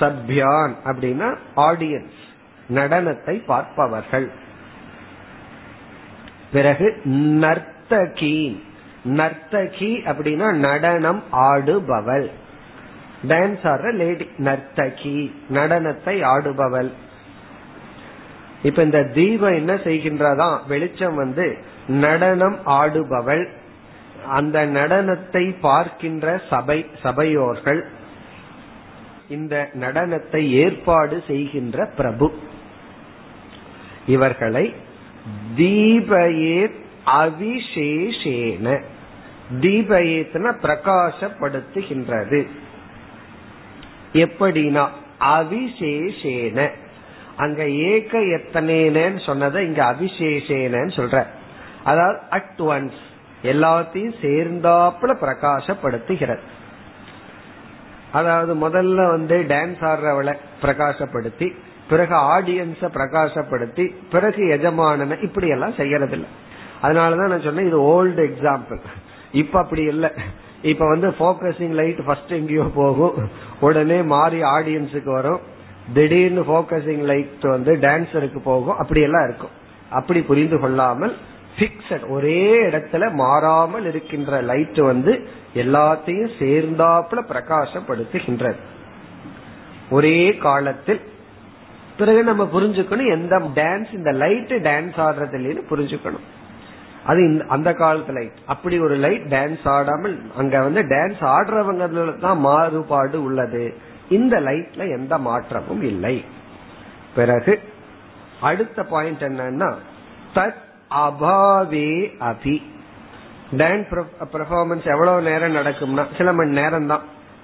S1: சத்யான் அப்படின்னா ஆடியன்ஸ் நடனத்தை பார்ப்பவர்கள். பிறகு நர்த்தகி நர்த்தகி அப்படின்னா நடனம் ஆடுபவள். டான்ஸ் ஆடுற லேடி நர்த்தகி நடனத்தை ஆடுபவள். இப்ப இந்த தீபம் என்ன செய்கின்றதா? வெளிச்சம் வந்து நடனம் ஆடுபவள். அந்த நடனத்தை பார்க்கின்ற சபை சபையோர்கள் இந்த நடனத்தை ஏற்பாடு செய்கின்ற பிரபு. இவர்களை தீபயே அவிசேஷேன தீபயேத்ன பிரகாசப்படுத்துகின்றது. எப்படின்னா அவிசேஷேன. அங்க ஏக எத்தனேனு சொன்னதை இங்க அபிசேஷேனு சொல்ற. அதாவது அட் ஒன்ஸ் எல்லாத்தையும் சேர்ந்தாப்புல பிரகாசப்படுத்துகிறது. அதாவது முதல்ல வந்து டான்ஸ் ஆடுறவளை பிரகாசப்படுத்தி பிறகு ஆடியன்ஸ பிரகாசப்படுத்தி பிறகு எஜமானனை இப்படி எல்லாம் செய்யறது இல்லை அதனாலதான் நான் சொன்னேன் இது ஓல்டு எக்ஸாம்பிள் இப்ப அப்படி இல்லை. இப்ப வந்து போக்கசிங் லைட் ஃபர்ஸ்ட் எங்கேயோ போகும் உடனே மாறி ஆடியன்ஸுக்கு வரும். திடீர்னு போக்கசிங் லைட் வந்து டான்ஸருக்கு போகும். அப்படி எல்லாம் இருக்கும். அப்படி புரிந்து கொள்ளாமல் பிக்சட் ஒரே இடத்துல மாறாமல் இருக்கின்ற லைட் வந்து எல்லாத்தையும் சேர்ந்தாப்புல பிரகாசப்படுத்துகின்றது. ஒரே காலத்தில். பிறகு நம்ம புரிஞ்சுக்கணும் எந்த டான்ஸ் இந்த லைட் டான்ஸ் ஆடுறது இல்லைன்னு புரிஞ்சுக்கணும். அது அந்த காலத்து லைட் அப்படி ஒரு லைட் டான்ஸ் ஆடாமல் அங்க வந்து டான்ஸ் ஆடுறவங்க தான் மாறுபாடு உள்ளது. இந்த லைட்ல எந்த மாற்றமும் இல்லை. பிறகு அடுத்த பாயிண்ட் என்னன்னா தத் அபாவே அபி. டான்ஸ் பெர்ஃபார்மன்ஸ் எவ்வளவு நேரம் நடக்கும்னா சில மணி நேரம் தான்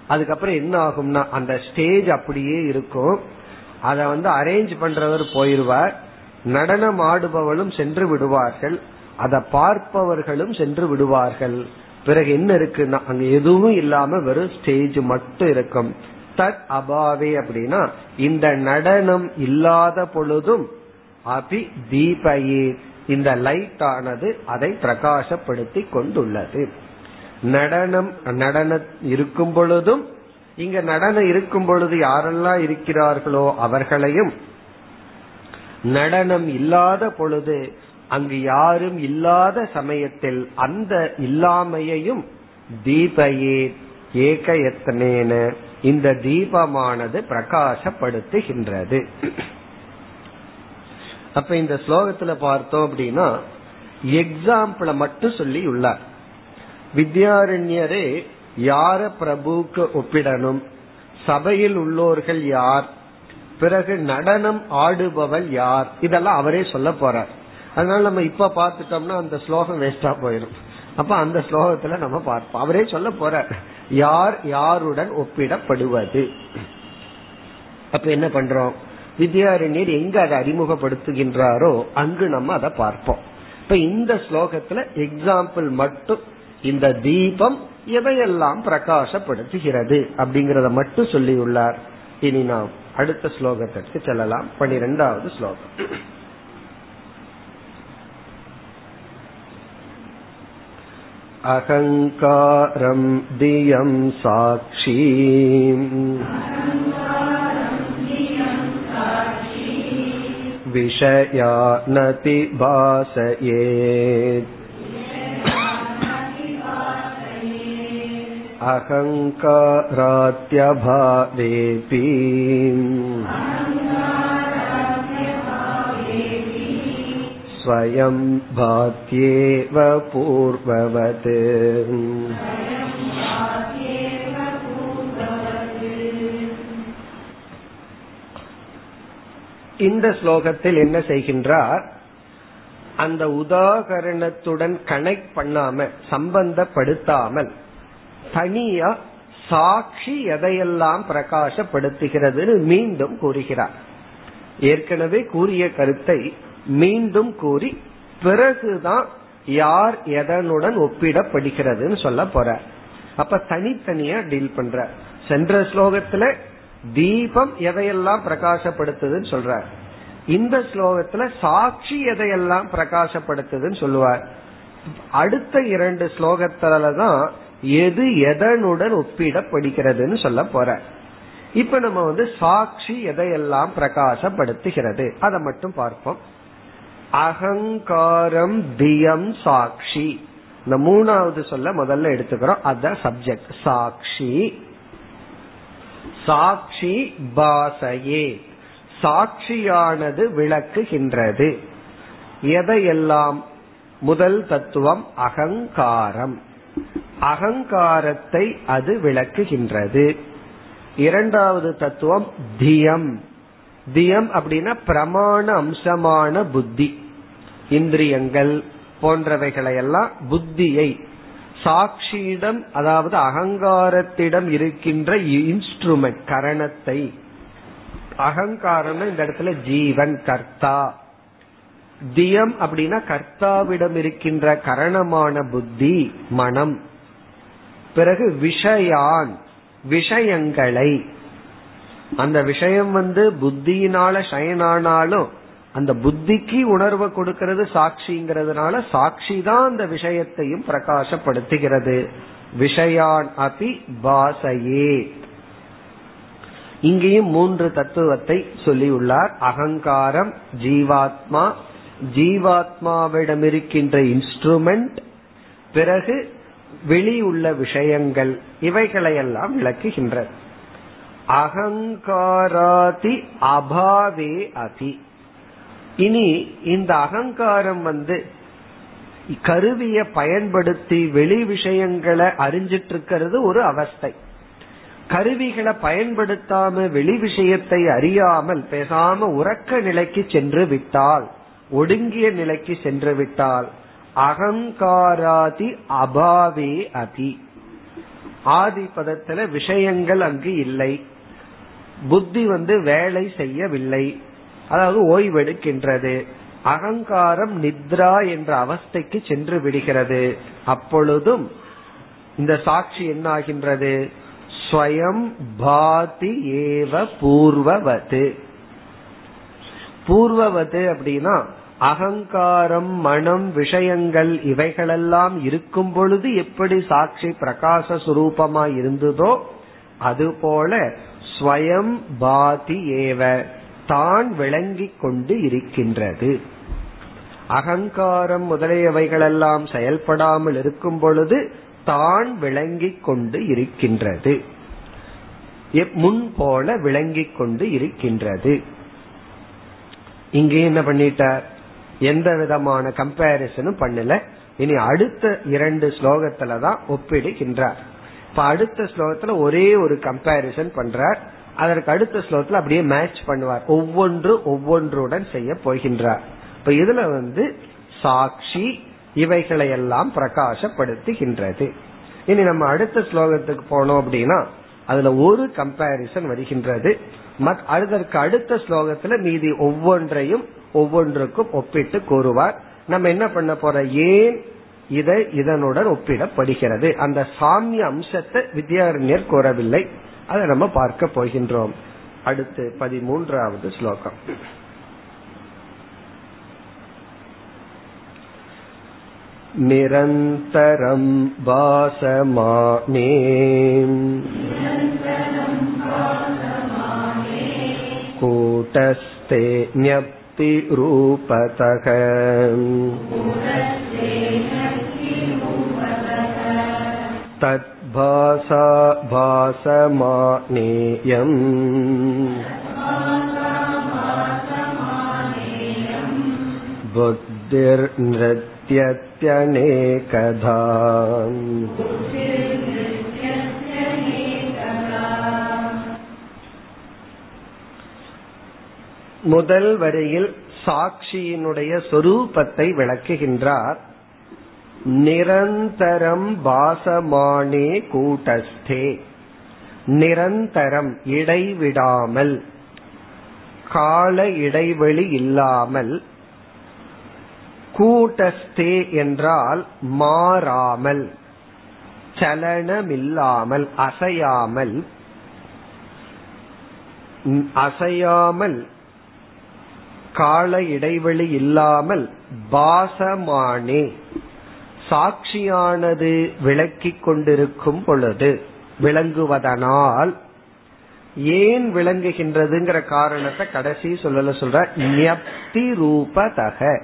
S1: அதுக்கப்புறம் என்ன ஆகும்னா அந்த ஸ்டேஜ் அப்படியே இருக்கும். அதை வந்து அரேஞ்ச் பண்றவர் போயிருவார். நடனம் ஆடுபவளும் சென்று விடுவார்கள். அதை பார்ப்பவர்களும் சென்று விடுவார்கள். பிறகு என்ன இருக்குன்னா அங்க எதுவும் இல்லாம வெறும் ஸ்டேஜ் மட்டும் இருக்கும். தத் அபாவே அப்படின்னா இந்த நடனம் இல்லாத பொழுதும் அபி தீபயே இந்த லைட் ஆனது அதை பிரகாசப்படுத்தி கொண்டுள்ளது. நடனம் நடனம் இருக்கும் பொழுதும் இங்க நடனம் இருக்கும் பொழுது யாரெல்லாம் இருக்கிறார்களோ அவர்களையும் நடனம் இல்லாத பொழுது அங்கு யாரும் இல்லாத சமயத்தில் அந்த இல்லாமையையும் தீபையே ஏக எத்தனேன இந்த தீபமானது பிரகாசப்படுத்துகின்றது. அப்ப இந்த ஸ்லோகத்துல பார்த்தோம் அப்படின்னா எக்ஸாம்பிள மட்டும் சொல்லி உள்ளார் வித்யாரண்யரே யார பிரபுக்கு ஒப்பிடணும்? சபையில் உள்ளோர்கள் யார்? பிறகு நடனம் ஆடுபவள் யார்? இதெல்லாம் அவரே சொல்ல போறார். அதனால நம்ம இப்ப பார்த்துட்டோம்னா அந்த ஸ்லோகம் வேஸ்டா போயிடும் அப்ப அந்த ஸ்லோகத்துல நம்ம பார்ப்போம். அவரே சொல்ல போற யார் யாருடன் ஒப்பிடப்படுவது? அப்ப என்ன பண்றோம்? வித்யாரண்யர் எங்க அதை அறிமுகப்படுத்துகின்றாரோ அங்கு நம்ம அதை பார்ப்போம். இப்ப இந்த ஸ்லோகத்துல எக்ஸாம்பிள் மட்டும் இந்த தீபம் எதையெல்லாம் பிரகாசப்படுத்துகிறது அப்படிங்கறத மட்டும் சொல்லியுள்ளார். இனி நாம் அடுத்த ஸ்லோகத்திற்கு செல்லலாம். பனிரெண்டாவது ஸ்லோகம். अहङ्कारं दियं साक्षी विषया नति भासयेत् अहङ्कारात्यभावेऽपि स्वयं भात्येव पूर्ववत् இந்த ஸ்லோகத்தில் என்ன செய்கின்றார் அந்த உதாகரணத்துடன் கனெக்ட் பண்ணாம சம்பந்தப்படுத்தாமல் தனியா சாட்சி எதையெல்லாம் பிரகாசப்படுத்துகிறதுன்னு மீண்டும் கூறுகிறார் ஏற்கனவே கூறிய கருத்தை மீண்டும் கூறி பிறகுதான் யார் எதனுடன் ஒப்பிடப்படுகிறதுன்னு சொல்ல போற. அப்ப தனித்தனியா டீல் பண்ற. சென்ற ஸ்லோகத்துல தீபம் எதையெல்லாம் பிரகாசப்படுத்துதுன்னு சொல்ற. இந்த ஸ்லோகத்துல சாட்சி எதையெல்லாம் பிரகாசப்படுத்துதுன்னு சொல்லுவார். அடுத்த இரண்டு ஸ்லோகத்துலதான் எது எதனுடன் ஒப்பிடப்படுகிறதுன்னு சொல்ல போற. இப்ப நம்ம வந்து சாட்சி எதையெல்லாம் பிரகாசப்படுத்துகிறது அதை மட்டும் பார்ப்போம். அகங்காரம் தியம் சாட்சி. இந்த மூணாவது சொல்ல முதல்ல எடுத்துக்கிறோம். அதுதான் சப்ஜெக்ட் சாட்சி. சாட்சி பாசையே. சாட்சியானது விளக்குகின்றது. எதையெல்லாம்? முதல் தத்துவம் அகங்காரம். அகங்காரத்தை அது விளக்குகின்றது. இரண்டாவது தத்துவம் தியம். தியம் அப்படின்னா பிரமாண அம்சமான புத்தி. இந்திரியங்கள் போன்றவைகளை எல்லாம் புத்தியை சாட்சியிடம் அதாவது அகங்காரத்திடம் இருக்கின்ற இன்ஸ்ட்ருமெண்ட் கரணத்தை. அகங்காரம் இந்த இடத்துல ஜீவன் கர்த்தா. தியம் அப்படின்னா கர்த்தாவிடம் இருக்கின்ற கரணமான புத்தி மனம். பிறகு விஷயான் விஷயங்களை. அந்த விஷயம் வந்து புத்தியினால சயனானாலும் அந்த புத்திக்கு உணர்வை கொடுக்கிறது சாட்சிங்கிறதுனால சாட்சி தான் அந்த விஷயத்தையும் பிரகாசப்படுத்துகிறது. விஷயான் அபி பாசையே. இங்கேயும் மூன்று தத்துவத்தை சொல்லியுள்ளார். அகங்காரம் ஜீவாத்மா. ஜீவாத்மாவிடம் இருக்கின்ற இன்ஸ்ட்ருமெண்ட் பிறகு வெளியுள்ள விஷயங்கள் இவைகளையெல்லாம் விளக்குகின்ற. அகங்காராதி அபாவே அதி. இனி இந்த அகங்காரம் வந்து கருவிய பயன்படுத்தி வெளி விஷயங்களை அறிஞ்சிட்டு இருக்கிறது ஒரு அவஸ்தை. கருவிகளை பயன்படுத்தாம வெளி விஷயத்தை அறியாமல் பேசாம உறக்க நிலைக்கு சென்று விட்டால் ஒடுங்கிய நிலைக்கு சென்று விட்டால் அகங்காராதி அபாவே அதி. ஆதி பதத்துல விஷயங்கள் அங்கு இல்லை. புத்தி வந்து வேலை செய்யவில்லை. அதாவது ஓய்வெடுக்கின்றது. அகங்காரம் நித்ரா என்ற அவஸ்தைக்கு சென்று விடுகிறது. அப்பொழுதும் இந்த சாட்சி என்ன ஆகின்றது ஸ்வயம் பாதி ஏவ பூர்வவது. பூர்வவது அப்படின்னா அகங்காரம் மனம் விஷயங்கள் இவைகளெல்லாம் இருக்கும் பொழுது எப்படி சாட்சி பிரகாச சுரூபமா இருந்ததோ அதுபோல ஸ்வயம் பாதி ஏவ. தான் விளங்கிக் கொண்டு இருக்கின்றது. அகங்காரம் முதலியவைகளெல்லாம் செயல்படாமல் இருக்கும் பொழுது தான் விளங்கிக் கொண்டு இருக்கின்றது. முன் போல விளங்கி கொண்டு இருக்கின்றது. இங்கே என்ன பண்ணிட்டார்? எந்த விதமான கம்பேரிசனும் பண்ணல. இனி அடுத்த இரண்டு ஸ்லோகத்துல தான் ஒப்பிடுகின்றார். இப்ப அடுத்த ஸ்லோகத்துல ஒரே ஒரு கம்பேரிசன் பண்றார். அதற்கு அடுத்த ஸ்லோகத்துல அப்படியே மேட்ச் பண்ணுவார். ஒவ்வொன்று ஒவ்வொன்றுடன் செய்ய போகின்றார். இப்ப இதுல வந்து சாட்சி இவைகளை எல்லாம் பிரகாசப்படுத்துகின்றது. இனி நம்ம அடுத்த ஸ்லோகத்துக்கு போனோம் அப்படின்னா அதுல ஒரு கம்பேரிசன் வருகின்றது. அதற்கு அடுத்த ஸ்லோகத்துல மீதி ஒவ்வொன்றையும் ஒவ்வொன்றுக்கும் ஒப்பிட்டு கூறுவார். நம்ம என்ன பண்ண போற? ஏன் இதை இதனுடன் ஒப்பிடப்படுகிறது? அந்த சாமிய அம்சத்தை வித்யாரண்யர் கூறவில்லை. அதை நம்ம பார்க்க போகின்றோம் அடுத்து பதிமூன்றாவது ஸ்லோகம் निरन्तरं वासमाने कूटस्थे ஞப்திரூபதக तद्भासा भासमानेयम् बुद्धिर्नृत्यत्यनेकधा முதல் வரியில் சாட்சியினுடைய சொரூபத்தை விளக்குகின்றார் நிரந்தரம் பாசமானே கூட்டஸ்தே. நிரந்தரம் இடைவிடாமல் கால இடைவெளி இல்லாமல் கூட்டஸ்தே என்றால் மாறாமல் சலனமில்லாமல் அசையாமல் அசையாமல் கால இடைவெளி இல்லாமல் பாசமானே சாட்சியானது விளக்கிக் கொண்டிருக்கும் பொழுது விளங்குவதனால் ஏன் விளங்குகின்றதுங்கிற காரணத்தை கடைசி சொல்லல சொல்ற ஞப்தி ரூபதக.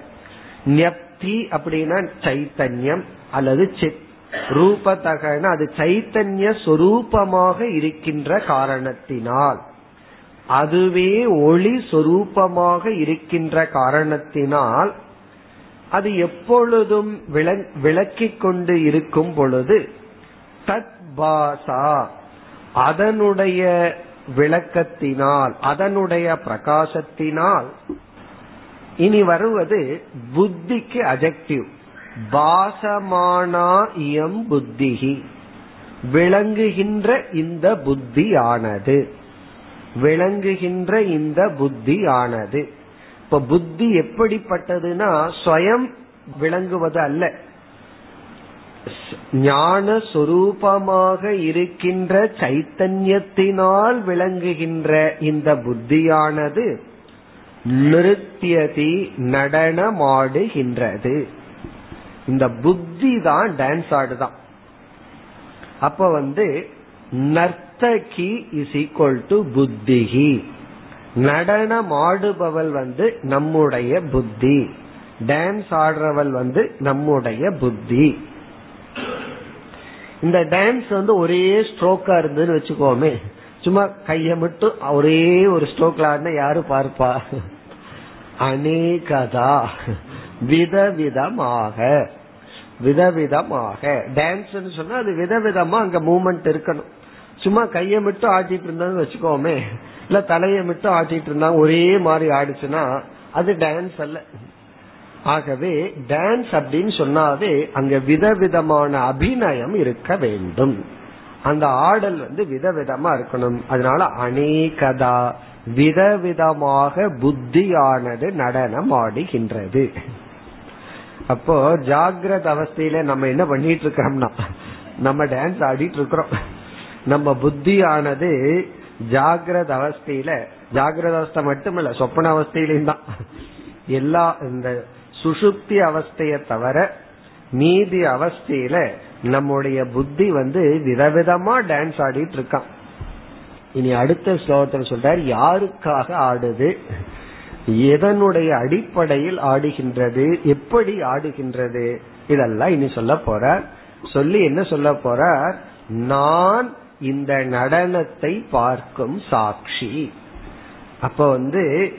S1: ஞப்தி அப்படின்னா சைத்தன்யம் அல்லது சித் ரூபதகன அது சைத்தன்ய சொரூபமாக இருக்கின்ற காரணத்தினால். அதுவே ஒளி சொரூபமாக இருக்கின்ற காரணத்தினால் அது எப்பொழுதும் விளக்கிக் கொண்டு இருக்கும் பொழுது தத் பாசா அதனுடைய விளக்கத்தினால் அதனுடைய பிரகாசத்தினால் இனி வருவது புத்திக்கு அஜெக்டிவ் பாசமானா இயம் புத்திகி விளங்குகின்ற இந்த புத்தியானது. விளங்குகின்ற இந்த புத்தியானது. இப்ப புத்தி எப்படிப்பட்டதுன்னா ஸ்வயம் விளங்குவது அல்ல. ஞான சொரூபமாக இருக்கின்ற சைத்தன்யத்தினால் விளங்குகின்ற இந்த புத்தியானது நிறுத்தியதி நடனமாடுகின்றது. இந்த புத்தி தான் டான்ஸ் ஆடுதான் அப்ப வந்து நர்த்தகி இஸ் ஈக்வல் டு புத்திகி. நடனம் ஆடுபவள் வந்து நம்முடைய புத்தி. டான்ஸ் ஆடுறவள் வந்து நம்முடைய புத்தி. இந்த டான்ஸ் வந்து ஒரே ஸ்ட்ரோக்கா இருந்ததுன்னு வச்சுக்கோமே. சும்மா கைய மட்டும் ஒரே ஒரு ஸ்ட்ரோக்ல ஆடினா யாரு பார்ப்பா? அநேகதா. விதவிதமாக. விதவிதமாக. டான்ஸ் சொன்னா அது விதவிதமா அங்க மூமெண்ட் இருக்கணும். சும்மா கைய மட்டும் ஆட்டிட்டு இருந்தோம்னு வச்சுக்கோமே. இல்ல தலையை மட்டும் ஆட்டிட்டு இருந்தா ஒரே மாதிரி ஆடிச்சுன்னா அது டான்ஸ் அல்ல. ஆகவே டான்ஸ் அப்படின்னு சொன்னாவே அங்க விதவிதமான அபிநயம் இருக்க வேண்டும். அந்த ஆடல் வந்து விதவிதமா இருக்கணும். அதனால அநேகதா விதவிதமாக புத்தியானது நடனம் ஆடுகின்றது அப்போ ஜாகிரத அவஸ்தையில நம்ம என்ன பண்ணிட்டு இருக்கிறோம்னா நம்ம டான்ஸ் ஆடிட்டு இருக்கிறோம். நம்ம புத்தியானது ஜாகிரத அவஸ்தையில ஜாகிரத அவஸ்தை மட்டுமல்ல சொப்பன அவஸ்தையிலும் தான். எல்லா இந்த சுசுப்தி அவஸ்தைய தவிர மீதி அவஸ்தையில நம்முடைய புத்தி வந்து விதவிதமா டான்ஸ் ஆடிட்டு இருக்கான். இனி அடுத்த ஸ்லோகத்தில் சொல்றார் யாருக்காக ஆடுது? எதனுடைய அடிப்படையில் ஆடுகின்றது? எப்படி ஆடுகின்றது? இதெல்லாம் இனி சொல்ல போறார். சொல்லி என்ன சொல்ல போறார்? நான் இந்த நடனத்தை பார்க்கும் சாட்சி. அப்ப வந்து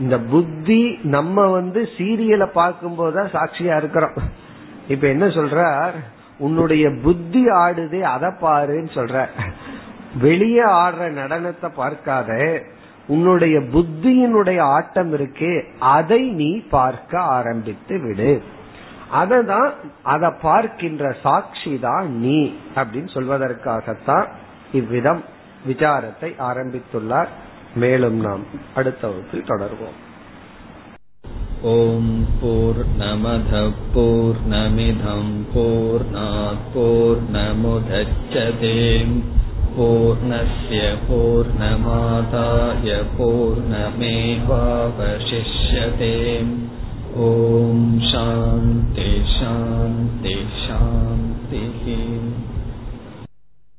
S1: இந்த புத்தி நம்ம வந்து சீரியலை பார்க்கும் போதுதான் சாட்சியா இருக்கிறோம். இப்ப என்ன சொல்றார்? உன்னுடைய புத்தி ஆடுதே அதை பாருன்னு சொல்ற வெளியே ஆடுற நடனத்தை பார்க்காத உன்னுடைய புத்தியினுடைய ஆட்டம் இருக்கு அதை நீ பார்க்க ஆரம்பித்து விடு. அததான் அதை பார்க்கின்ற சாட்சி தான் நீ அப்படின்னு சொல்வதற்காகத்தான் இவ்விதம் விசாரத்தை ஆரம்பித்துள்ளார் மேலும் நாம் அடுத்த வகுப்பில் தொடர்வோம்
S2: ॐ पूर्णमधः पूर्णमिधं पूर्णात् पूर्णमुदच्छते पूर्णस्य पूर्णमादाय पूर्णमेवावशिष्यते ॐ शान्ति शान्ति शान्तिः